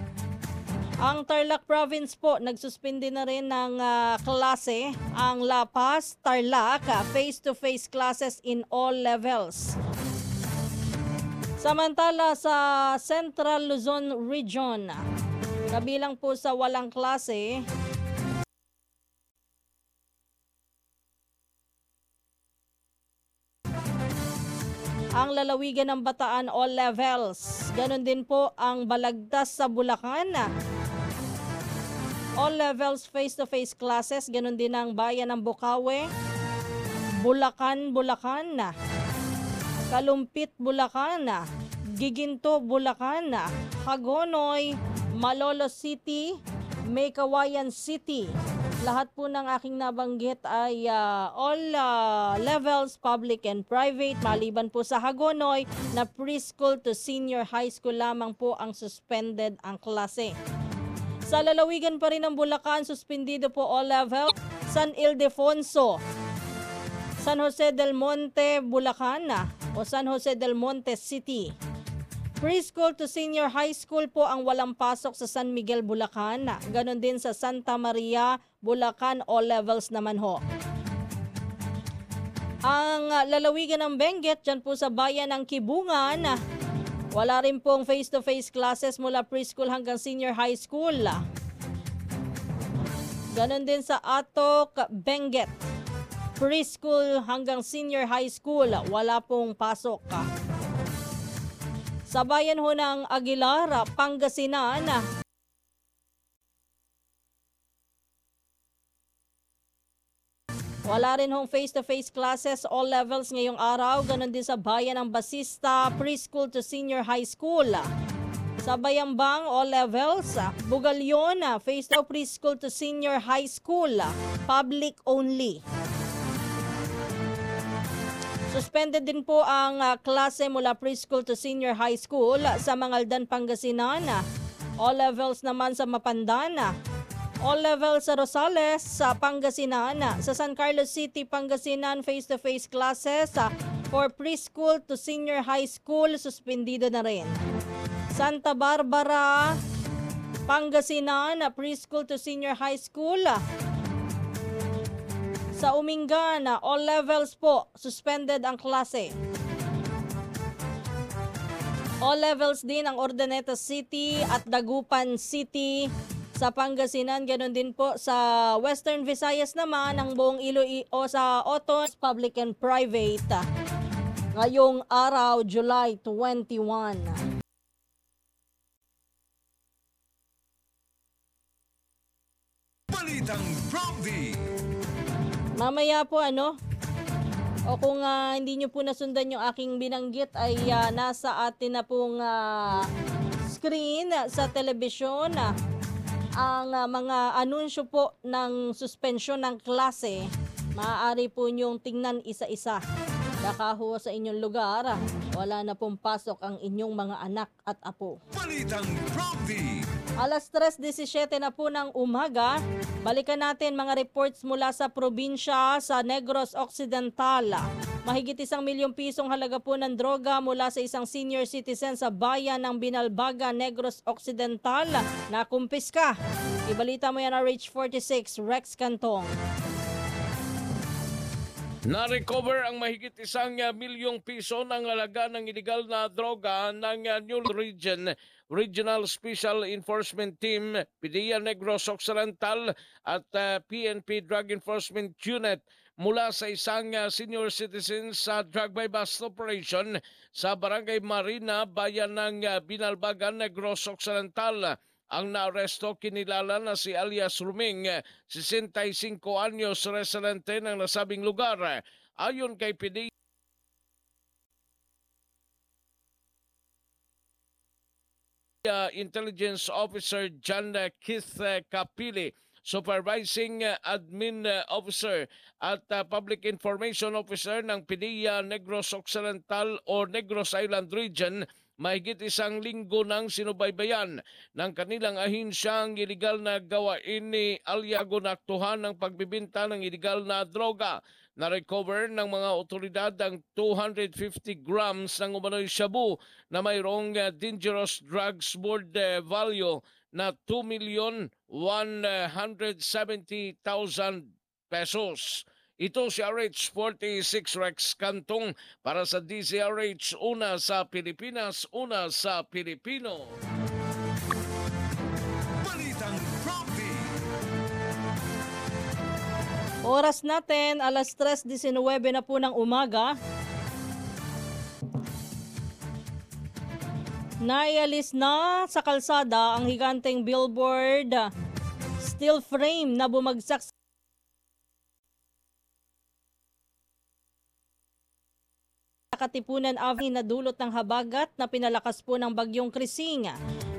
ang Tarlac Province po, nagsuspindi na rin ng ah, klase. Ang La Paz, Tarlac, ah, face-to-face classes in all levels. Samantala sa Central Luzon Region, kabilang po sa walang klase, ang lalawigan ng Bataan all levels. Ganon din po ang Balagtas sa Bulacan. All levels face-to-face classes. Ganon din ang Bayan ng Bukawe. Bulacan, Bulacan. Kalumpit, Bulacan. Giginto, Bulacan. Hagonoy, Malolo City, Maykawayan City. Lahat po ng aking nabanggit ay ah, all ah, levels, public and private, maliban po sa Hagonoy na preschool to senior high school lamang po ang suspended ang klase. Sa lalawigan pa rin ng Bulacan, suspendido po all level. San Ildefonso, San Jose del Monte, Bulacan o San Jose del Monte City. Preschool to senior high school po ang walang pasok sa San Miguel, Bulacan. Ganon din sa Santa Maria, Bulacan, all levels naman ho. Ang ah, lalawigan ng Benguet, dyan po sa bayan ng Kibungan, wala rin pong face-to-face classes mula preschool hanggang senior high school. Ganon din sa Atok, Benguet. Preschool hanggang senior high school, wala pong pasok. Sa bayan ho ng Aguilar, Pangasinan, Wala rin hong face-to-face classes all levels ngayong araw. Ganon din sa bayan ng Basista, preschool to senior high school. Sa Bayambang, all levels. Bugalyon, face to preschool to senior high school. Public only. Suspended din po ang ah, klase mula preschool to senior high school sa Mangaldan, Pangasinan. All levels naman sa Mapandan. All levels sa Rosales, sa Pangasinan. Sa San Carlos City, Pangasinan, face-to-face classes ah, for preschool to senior high school, suspendido na rin. Santa Barbara, Pangasinan, ah, preschool to senior high school. Sa Umingan, ah, all levels po, suspended ang klase. All levels din ang Ordaneta City at Dagupan City sa Pangasinan. Ganon din po sa Western Visayas naman, ang buong Iloilo sa Oton, public and private. Ngayong araw, July 21. Balitang Brownie! Mamaya po ano, o kung ah, hindi nyo po nasundan yung aking binanggit ay ah, nasa atin na pong ah, screen sa telebisyon ah, ang ah, mga anunsyo po ng suspensyon ng klase. Maaari po nyong tingnan isa-isa. Baka sa inyong lugar, wala na pong pasok ang inyong mga anak at apo. Balitang Brownie! Alas 3.17 na po ng umaga, balikan natin mga reports mula sa probinsya sa Negros Occidental. Mahigit isang milyong pisong halaga po ng droga mula sa isang senior citizen sa bayan ng Binalbaga, Negros Occidental na kumpiska. Ibalita mo yan RH46, Rex Cantong. Na-recover ang mahigit isang uh, milyong piso ng halaga ng illegal na droga ng uh, New Region Regional Special Enforcement Team, PDEA Negros Occidental at PNP Drug Enforcement Unit mula sa isang senior citizen sa drug by bust operation sa Barangay Marina, bayan ng Binalbagan, Negros Occidental. Ang naaresto kinilala na si alias Ruming, 65 anyos, residente ng nasabing lugar. Ayon kay PD uh, Intelligence Officer John uh, Keith Kapili, Supervising Admin Officer at uh, Public Information Officer ng PDEA Negros Occidental o Negros Island Region mahigit isang linggo nang sinubaybayan ng kanilang ahinsya ang iligal na gawain ni Aliago na aktuhan ng pagbibinta ng iligal na droga. Na-recover ng mga otoridad ang 250 grams ng umano'y shabu na mayroong uh, dangerous drugs board uh, value na 2,170,000 pesos. Ito si RH46 Rex Kantong para sa DZRH, una sa Pilipinas, una sa Pilipino. Balitang Prompty. Oras natin, alas 3.19 na po ng umaga. Naialis na sa kalsada ang higanteng billboard steel frame na bumagsak Katipunan Avenue na dulot ng habagat na pinalakas po ng bagyong Krising.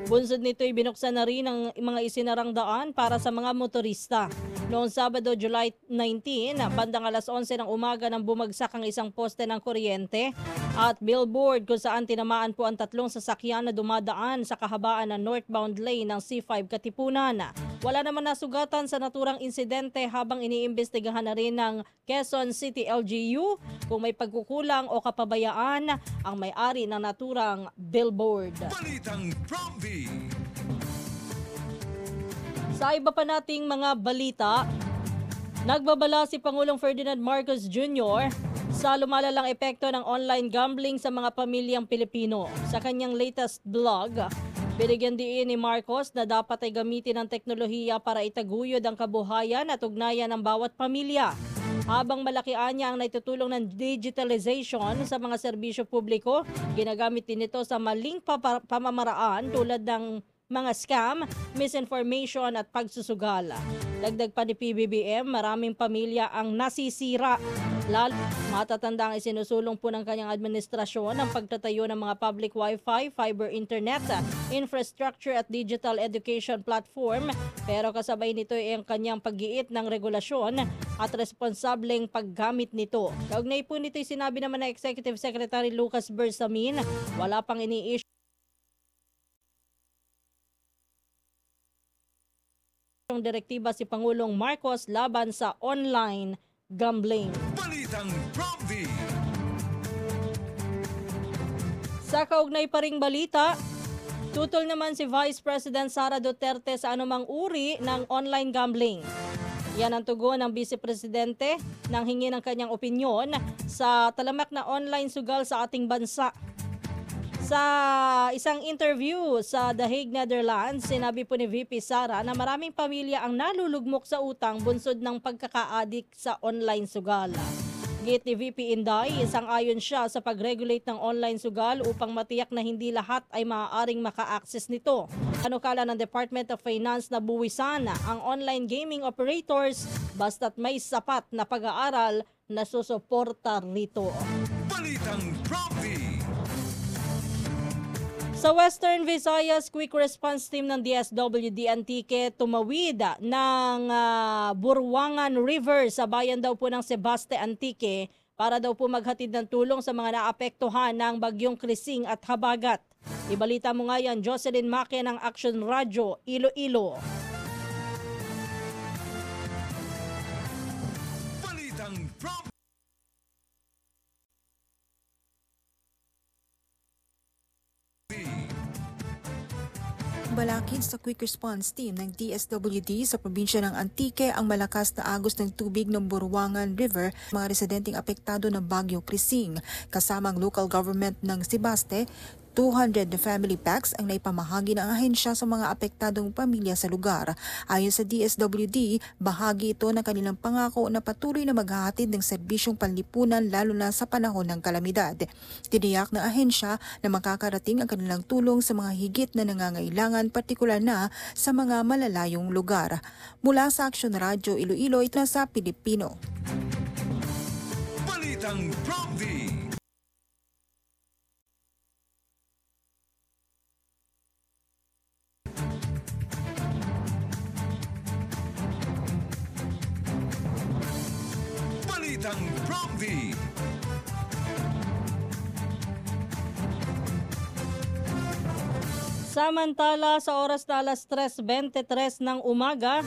Bunsod nito ay binuksan na rin ang mga isinarang daan para sa mga motorista. Noong Sabado, July 19, bandang alas 11 ng umaga nang bumagsak ang isang poste ng kuryente at billboard kung saan tinamaan po ang tatlong sasakyan na dumadaan sa kahabaan ng northbound lane ng C5 Katipunan. Wala naman nasugatan sa naturang insidente habang iniimbestigahan na rin ng Quezon City LGU kung may pagkukulang o kapabayaan ang may-ari ng naturang billboard. Balitang. Sa iba pa nating mga balita, nagbabala si Pangulong Ferdinand Marcos Jr. sa lumalalang epekto ng online gambling sa mga pamilyang Pilipino. Sa kanyang latest blog, binigyan diin ni Marcos na dapat ay gamitin ang teknolohiya para itaguyod ang kabuhayan at ugnayan ng bawat pamilya. Habang malakian niya ang naitutulong ng digitalization sa mga serbisyo publiko, ginagamit din ito sa maling pamamaraan tulad ng mga scam, misinformation at pagsusugal. Dagdag pa ni PBBM, maraming pamilya ang nasisira. Lalo, matatanda ang isinusulong po ng kanyang administrasyon ang pagtatayo ng mga public wifi, fiber internet, infrastructure at digital education platform. Pero kasabay nito ay ang kanyang paggiit ng regulasyon at responsableng paggamit nito. Kaugnay po nito sinabi naman ng Executive Secretary Lucas Bersamin, wala pang ini-issue ng direktiba si Pangulong Marcos laban sa online gambling. Balitang Prompty. Sa kaugnay pa ring balita, tutol naman si Vice President Sara Duterte sa anumang uri ng online gambling. Yan ang tugon ng Vice Presidente nang hingi ng kanyang opinyon sa talamak na online sugal sa ating bansa. Sa isang interview sa The Hague, Netherlands, sinabi po ni VP Sara na maraming pamilya ang nalulugmok sa utang bunsod ng pagkaka-addict sa online sugal. Gate ni VP Inday, isang ayon siya sa pag-regulate ng online sugal upang matiyak na hindi lahat ay maaaring maka-access nito. Anukala ng Department of Finance na buwisan ang online gaming operators basta't may sapat na pag-aaral na susuporta rito. Balitang Prompty. Sa Western Visayas Quick Response Team ng DSWD Antique tumawid ng ah, Burwangan River sa bayan daw po ng Sebaste Antique para daw po maghatid ng tulong sa mga naapektuhan ng bagyong Krising at Habagat. Ibalita mo nga yan, Jocelyn Make ng Action Radio, Iloilo. Balitang Balakid sa Quick Response Team ng DSWD sa probinsya ng Antique ang malakas na agos ng tubig ng Burwangan River, mga residenteng apektado ng Bagyo Krising. Kasamang local government ng Sibaste, 200 na family packs ang naipamahagi ng ahensya sa mga apektadong pamilya sa lugar. Ayon sa DSWD, bahagi ito ng kanilang pangako na patuloy na maghahatid ng serbisyong panlipunan lalo na sa panahon ng kalamidad. Tiniyak ng ahensya na makakarating ang kanilang tulong sa mga higit na nangangailangan partikular na sa mga malalayong lugar. Mula sa Action Radio Iloilo, ito na sa Pilipino. Balitang Promdi. Balitang Promdi. Samantala, sa oras na alas 3.23 ng umaga,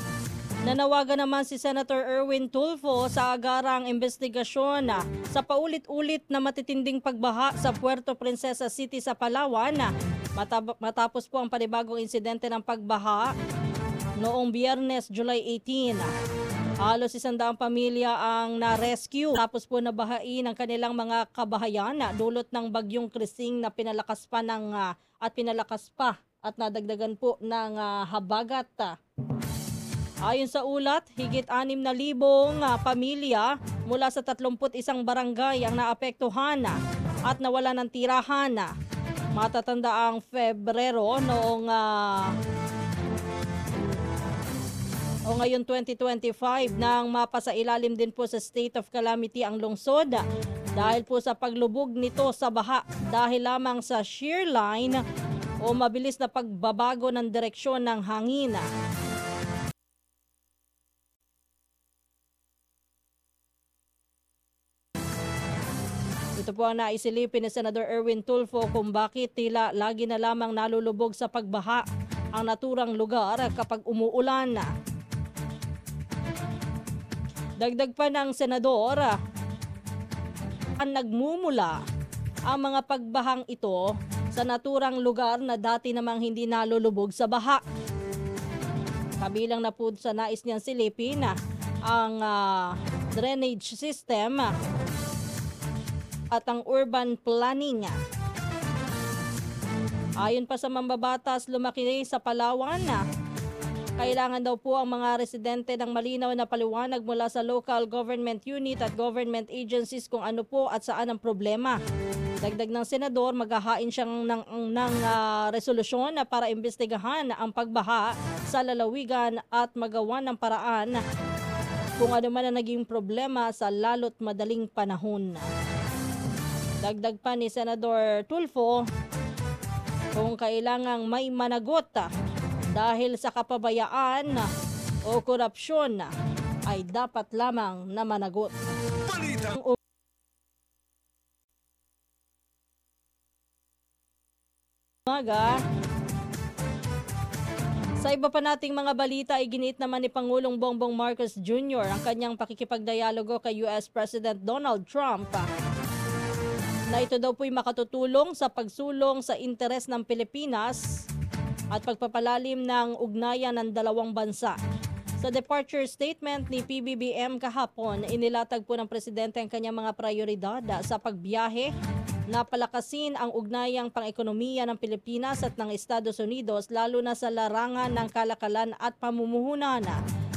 nanawagan naman si Senator Erwin Tulfo sa agarang investigasyon sa paulit-ulit na matitinding pagbaha sa Puerto Princesa City sa Palawan matapos po ang panibagong insidente ng pagbaha noong biyernes, July 18. Halos isandaang pamilya ang na-rescue tapos po nabahain ang kanilang mga kabahayan na dulot ng bagyong Krising na pinalakas pa ng ah, at pinalakas pa at nadagdagan po ng ah, habagat. Ayon sa ulat, higit 6,000 na pamilya mula sa 31 barangay ang naapektuhan na at nawala ng tirahan. Matatanda ang Febrero noong ah, o ngayon 2025 nang mapasailalim din po sa state of calamity ang lungsod dahil po sa paglubog nito sa baha dahil lamang sa shear line o mabilis na pagbabago ng direksyon ng hangin. Ito po ang naisilipin ni Senador Erwin Tulfo kung bakit tila lagi na lamang nalulubog sa pagbaha ang naturang lugar kapag umuulan. Dagdag pa ng senador, ang nagmumula ang mga pagbahang ito sa naturang lugar na dati namang hindi nalulubog sa baha. Kabilang na po sa nais niyang silipin ang ah, drainage system at ang urban planning. Ayon pa sa mambabatas, lumaki sa Palawan na kailangan daw po ang mga residente ng malinaw na paliwanag mula sa local government unit at government agencies kung ano po at saan ang problema. Dagdag ng senador, maghahain siyang ng, ng ah, resolusyon para imbestigahan ang pagbaha sa lalawigan at magawa ng paraan kung ano man ang naging problema sa lalot madaling panahon. Dagdag pa ni Senador Tulfo, kung kailangang may managot dahil sa kapabayaan o korupsyon ay dapat lamang na managot. Ang umaga, sa iba pa nating mga balita ay giniit naman ni Pangulong Bongbong Marcos Jr. ang kanyang pakikipagdialogo kay US President Donald Trump na ito daw po'y makatutulong sa pagsulong sa interes ng Pilipinas at pagpapalalim ng ugnayan ng dalawang bansa. Sa departure statement ni PBBM kahapon, inilatag po ng presidente ang kanyang mga prioridad sa pagbiyahe na palakasin ang ugnayang pang-ekonomiya ng Pilipinas at ng Estados Unidos lalo na sa larangan ng kalakalan at pamumuhunan.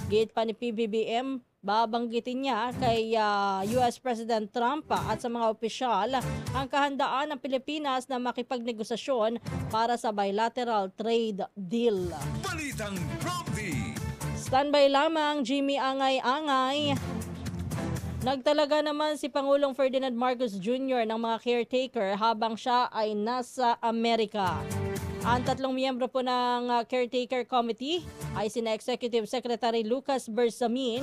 Gate pa ni PBBM, babanggitin niya kay ah, US President Trump ah, at sa mga opisyal ang kahandaan ng Pilipinas na makipagnegosasyon para sa bilateral trade deal. Balitang Promdi. Standby lamang, Jimmy Angay-Angay. Nagtalaga naman si Pangulong Ferdinand Marcos Jr. ng mga caretaker habang siya ay nasa Amerika. Ang tatlong miyembro po ng uh, caretaker committee ay sina Executive Secretary Lucas Bersamin,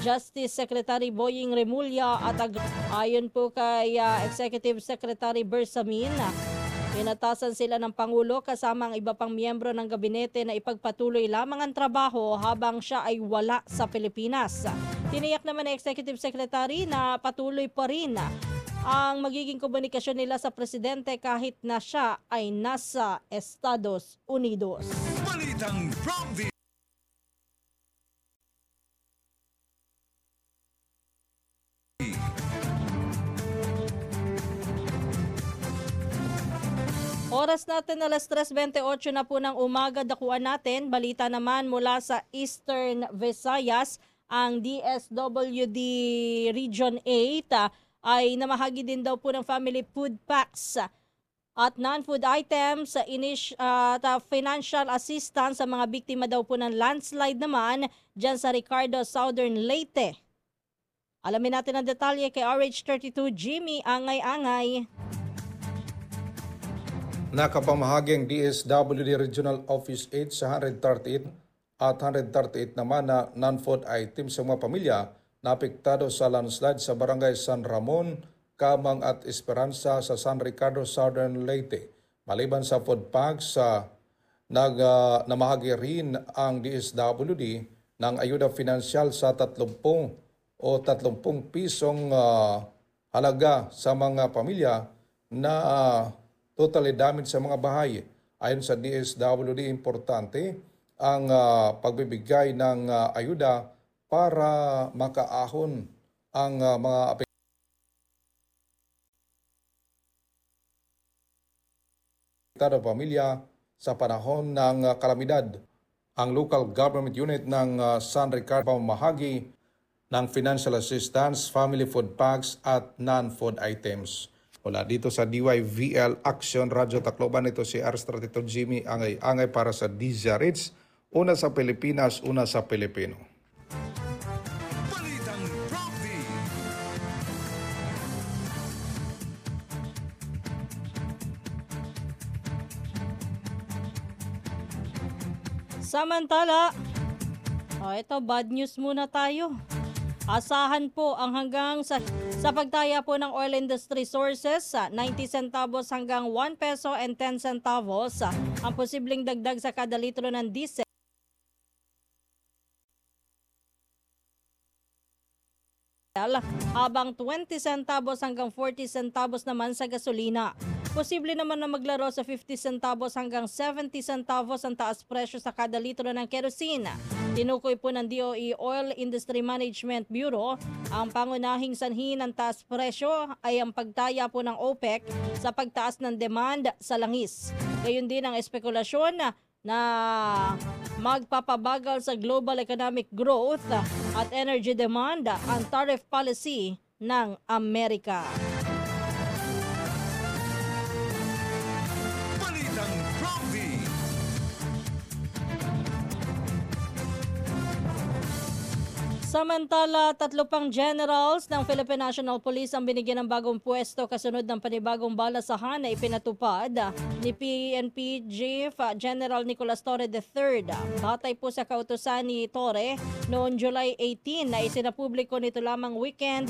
Justice Secretary Boying Remulla at ayon po kay uh, Executive Secretary Bersamin, Pinatasan sila ng Pangulo kasama ang iba pang miyembro ng gabinete na ipagpatuloy lamang ang trabaho habang siya ay wala sa Pilipinas. Tiniyak naman ng Executive Secretary na patuloy pa rin ang magiging komunikasyon nila sa presidente kahit na siya ay nasa Estados Unidos. Balitang Promdi. Oras natin alas 3.28 na po ng umaga. Dakuan natin. Balita naman mula sa Eastern Visayas. Ang DSWD Region 8 ah, ay namahagi din daw po ng family food packs at non-food items sa ah, financial assistance sa mga biktima daw po ng landslide naman dyan sa Ricardo Southern Leyte. Alamin natin ang detalye kay RH32 Jimmy Angay-Angay. Nakapamahaging DSWD Regional Office 8 sa 138 at 138 naman na non-food items sa mga pamilya na apektado sa landslide sa barangay San Ramon, Kamang at Esperanza sa San Ricardo, Southern Leyte. Maliban sa food packs, sa nag, ah, namahagi rin ang DSWD ng ayuda finansyal sa 30 o 30 pisong ah, halaga sa mga pamilya na ah, totally damaged sa mga bahay. Ayon sa DSWD, importante ang ah, pagbibigay ng ah, ayuda para makaahon ang ah, mga apektado pamilya sa panahon ng ah, kalamidad. Ang local government unit ng ah, San Ricardo pamahagi ng financial assistance, family food packs at non-food items. Mula dito sa DYVL Action Radio Tacloban, ito si R32 Jimmy Angay-Angay para sa DZRH. Una sa Pilipinas, una sa Pilipino. Samantala, oh, ito bad news muna tayo. Asahan po ang hanggang sa, sa pagtaya po ng oil industry sources sa 90 centavos hanggang 1 peso and 10 centavos ang posibleng dagdag sa kada litro ng diesel habang 20 centavos hanggang 40 centavos naman sa gasolina. Posible naman na maglaro sa 50 centavos hanggang 70 centavos ang taas presyo sa kada litro ng kerosene. Tinukoy po ng DOE Oil Industry Management Bureau ang pangunahing sanhi ng taas presyo ay ang pagtaya po ng OPEC sa pagtaas ng demand sa langis. Gayun din ang espekulasyon na na magpapabagal sa global economic growth at energy demand ang tariff policy ng Amerika. Samantala, tatlo pang generals ng Philippine National Police ang binigyan ng bagong pwesto kasunod ng panibagong balasahan na ipinatupad ni PNP Chief General Nicolas Torre III. Batay po sa kautusan ni Torre noong July 18 na isinapubliko nito lamang weekend,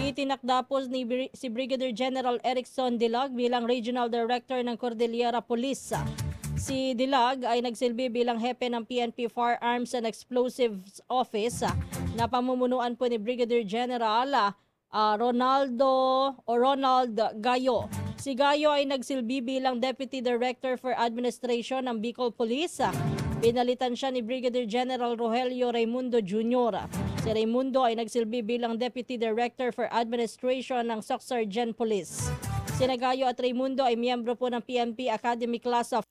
itinakda po ni si Brigadier General Erickson Dilag bilang Regional Director ng Cordillera Police. Si Dilag ay nagsilbi bilang hepe ng PNP Firearms and Explosives Office ah, na pamumunuan po ni Brigadier General ah, Ronaldo o Ronald Gayo. Si Gayo ay nagsilbi bilang Deputy Director for Administration ng Bicol Police. Pinalitan siya ni Brigadier General Rogelio Raimundo Jr. Si Raimundo ay nagsilbi bilang Deputy Director for Administration ng Soc Sergeant Police. Si Nagayo at Raimundo ay miyembro po ng PNP Academy Class of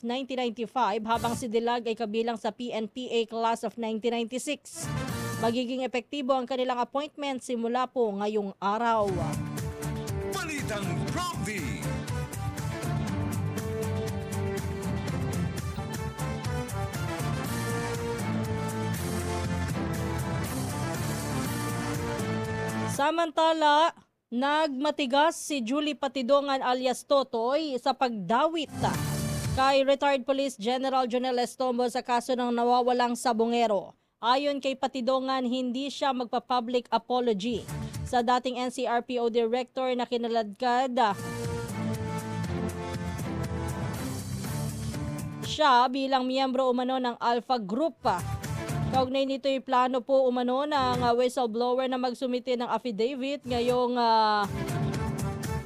1995 habang si Dilag ay kabilang sa PNPA Class of 1996. Magiging epektibo ang kanilang appointment simula po ngayong araw. Balitang Prompty. Samantala, nagmatigas si Julie Patidongan alias Totoy sa pagdawit kay retired Police General Jonel Estombo sa kaso ng nawawalang sabongero. Ayon kay Patidongan, hindi siya magpa-public apology sa dating NCRPO Director na kinaladkad siya bilang miyembro umano ng Alpha Group. Kaugnay nito yung plano po umano ng uh, whistleblower na magsumite ng affidavit ngayong ah,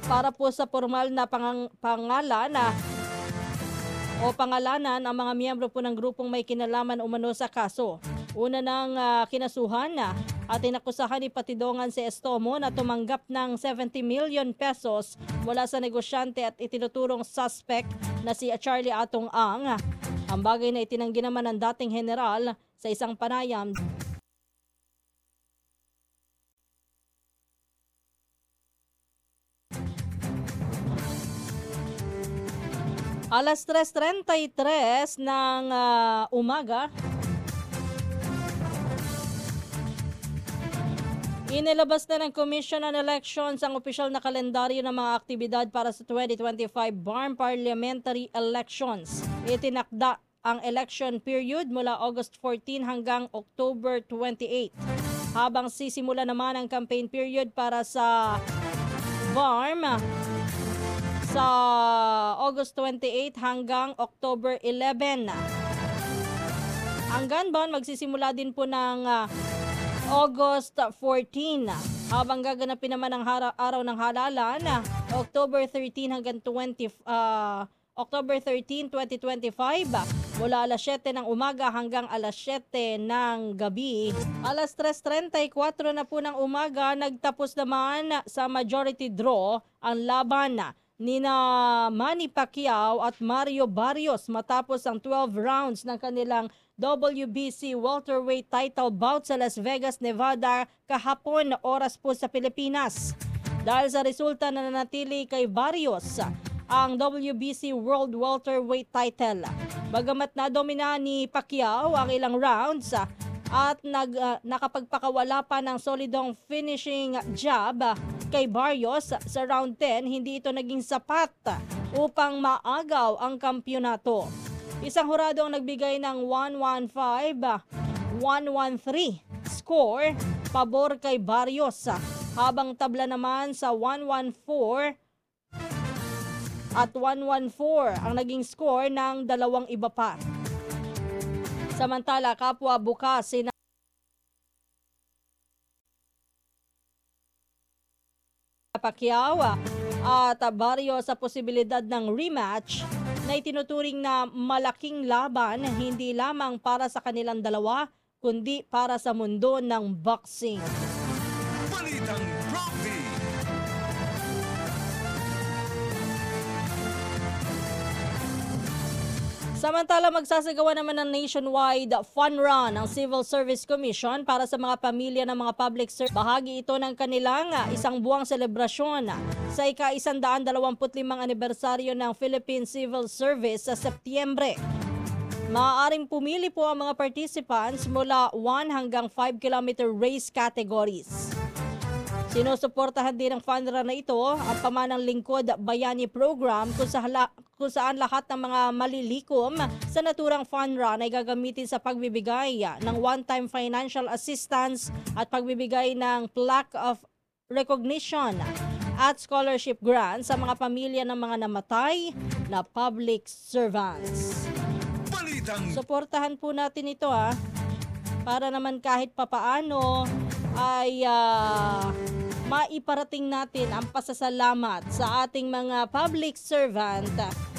para po sa formal na pangang, pangalan na o pangalanan ang mga miyembro po ng grupong may kinalaman umano sa kaso. Una ng ah, kinasuhan na at inakusahan ni Patidongan si Estomo na tumanggap ng 70 million pesos mula sa negosyante at itinuturong suspect na si Charlie Atong Ang. Ang bagay na itinanggi naman ng dating general sa isang panayam Alas 3.33 ng ah, umaga, Inilabas na ng Commission on Elections ang opisyal na kalendaryo ng mga aktibidad para sa 2025 Barn Parliamentary Elections. Itinakda ang election period mula August 14 hanggang October 28. Habang sisimula naman ang campaign period para sa BARM sa August 28 hanggang October 11. Ang gun magsisimula din po ng ah, August 14 habang gaganapin naman ang hara- araw ng halalan October 13 hanggang 20 ah, October 13, 2025 mula alas 7 ng umaga hanggang alas 7 ng gabi. Alas 3.34 na po ng umaga nagtapos naman sa majority draw ang laban nina Manny Pacquiao at Mario Barrios matapos ang 12 rounds ng kanilang WBC welterweight title bout sa Las Vegas, Nevada kahapon oras po sa Pilipinas. Dahil sa resulta na nanatili kay Barrios ang WBC World Welterweight title. Bagamat na domina ni Pacquiao ang ilang rounds at nag, ah, nakapagpakawala pa ng solidong finishing jab kay Barrios sa round 10, hindi ito naging sapat upang maagaw ang kampyonato. Isang hurado ang nagbigay ng 115, 113 score pabor kay Barrios habang tabla naman sa 114 at 114 ang naging score ng dalawang iba pa. Samantala, kapwa bukas sina Pacquiao at Barrio sa posibilidad ng rematch na itinuturing na malaking laban hindi lamang para sa kanilang dalawa kundi para sa mundo ng boxing. Samantala, magsasagawa naman ng nationwide fun run ang Civil Service Commission para sa mga pamilya ng mga public service. Bahagi ito ng kanilang ah, isang buwang selebrasyon ah, sa ika-125 anibersaryo ng Philippine Civil Service sa Setyembre. Maaaring pumili po ang mga participants mula 1 hanggang 5 kilometer race categories. Sinusuportahan din ng fun run na ito ang pamanang lingkod bayani program kung, sa hala- kung saan lahat ng mga malilikom sa naturang fun run ay gagamitin sa pagbibigay ng one-time financial assistance at pagbibigay ng plaque of recognition at scholarship grants sa mga pamilya ng mga namatay na public servants. Balitang Suportahan po natin ito ha para naman kahit papaano ay ah, maiparating natin ang pasasalamat sa ating mga public servant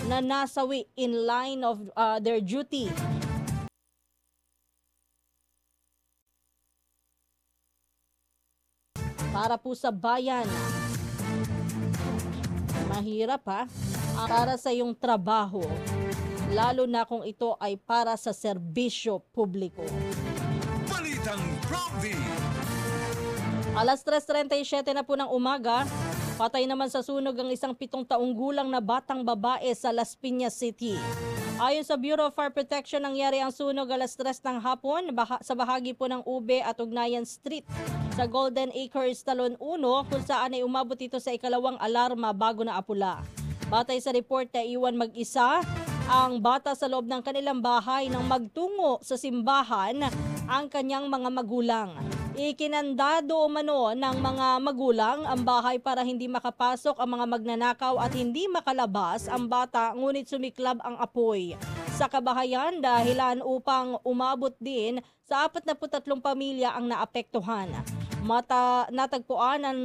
na nasawi in line of ah, their duty. Para po sa bayan. Mahirap ha? Para sa iyong trabaho. Lalo na kung ito ay para sa serbisyo publiko. Balitang Prompty. Alas 3.37 na po ng umaga, patay naman sa sunog ang isang pitong taong gulang na batang babae sa Las Piñas City. Ayon sa Bureau of Fire Protection, nangyari ang sunog alas 3 ng hapon baha- sa bahagi po ng Ube at Ugnayan Street sa Golden Acres Talon 1 kung saan ay umabot ito sa ikalawang alarma bago na apula. Batay sa report na iwan mag-isa ang bata sa loob ng kanilang bahay nang magtungo sa simbahan ang kanyang mga magulang. Ikinandado umano ng mga magulang ang bahay para hindi makapasok ang mga magnanakaw at hindi makalabas ang bata ngunit sumiklab ang apoy. Sa kabahayan dahilan upang umabot din sa 43 pamilya ang naapektuhan. Mata, natagpuan ng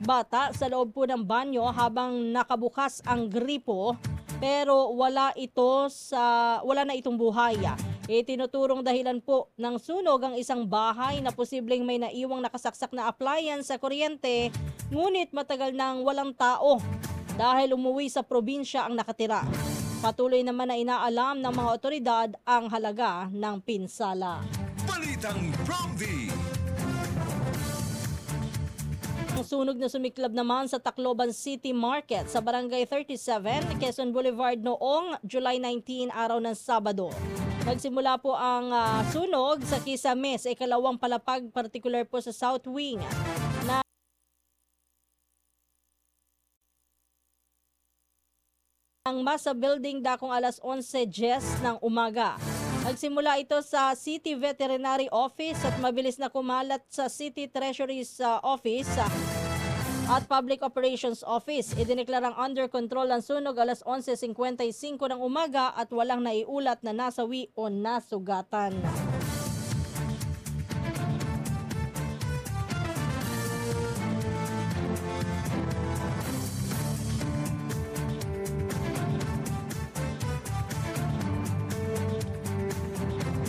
bata sa loob po ng banyo habang nakabukas ang gripo pero wala ito sa wala na itong buhay. Itinuturong dahilan po ng sunog ang isang bahay na posibleng may naiwang nakasaksak na appliance sa kuryente ngunit matagal nang walang tao dahil umuwi sa probinsya ang nakatira. Patuloy naman na inaalam ng mga otoridad ang halaga ng pinsala. Balitang Bromby! Ang sunog na sumiklab naman sa Tacloban City Market sa Barangay 37, Quezon Boulevard noong July 19, araw ng Sabado. Nagsimula po ang ah, sunog sa Kisames, ikalawang palapag particular po sa South Wing na ang masa building dakong alas 11 Jes ng umaga. Nagsimula ito sa City Veterinary Office at mabilis na kumalat sa City Treasury's uh, Office uh, at Public Operations Office. Idineklarang under control ang sunog alas 11.55 ng umaga at walang naiulat na nasawi o nasugatan.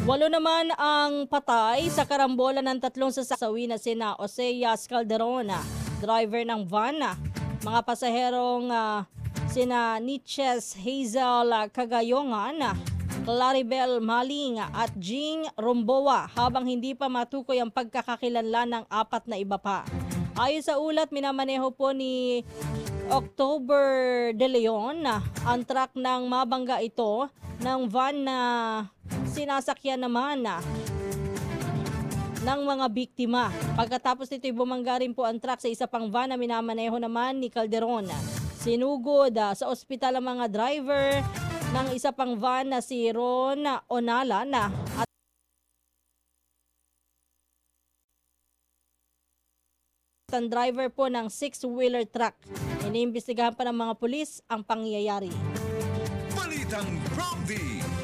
Walo naman ang patay sa karambola ng tatlong sasawi na sina Oseas Calderon, driver ng van, mga pasaherong ah, sina Niches Hazel Cagayongan, Claribel Maling at Jing Romboa habang hindi pa matukoy ang pagkakakilanlan ng apat na iba pa. Ayon sa ulat, minamaneho po ni October De Leon ang truck ng mabangga ito ng van na sinasakyan naman na ng mga biktima. Pagkatapos nito'y bumangga rin po ang truck sa isa pang van na minamaneho naman ni Calderon. Sinugod ah, sa ospital ang mga driver ng isa pang van na si Ron Onala na at ang driver po ng six-wheeler truck. Iniimbestigahan pa ng mga pulis ang pangyayari. Balitang Bromby!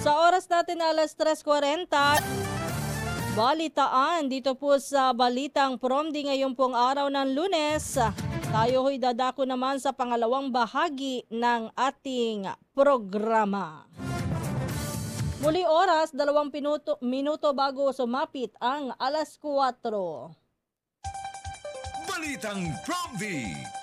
Sa oras natin alas 3.40, balitaan dito po sa Balitang Promdi ngayon pong araw ng lunes. Tayo ho'y dadako naman sa pangalawang bahagi ng ating programa. Muli oras, dalawang minuto, minuto bago sumapit ang alas 4. Balitang Bromby!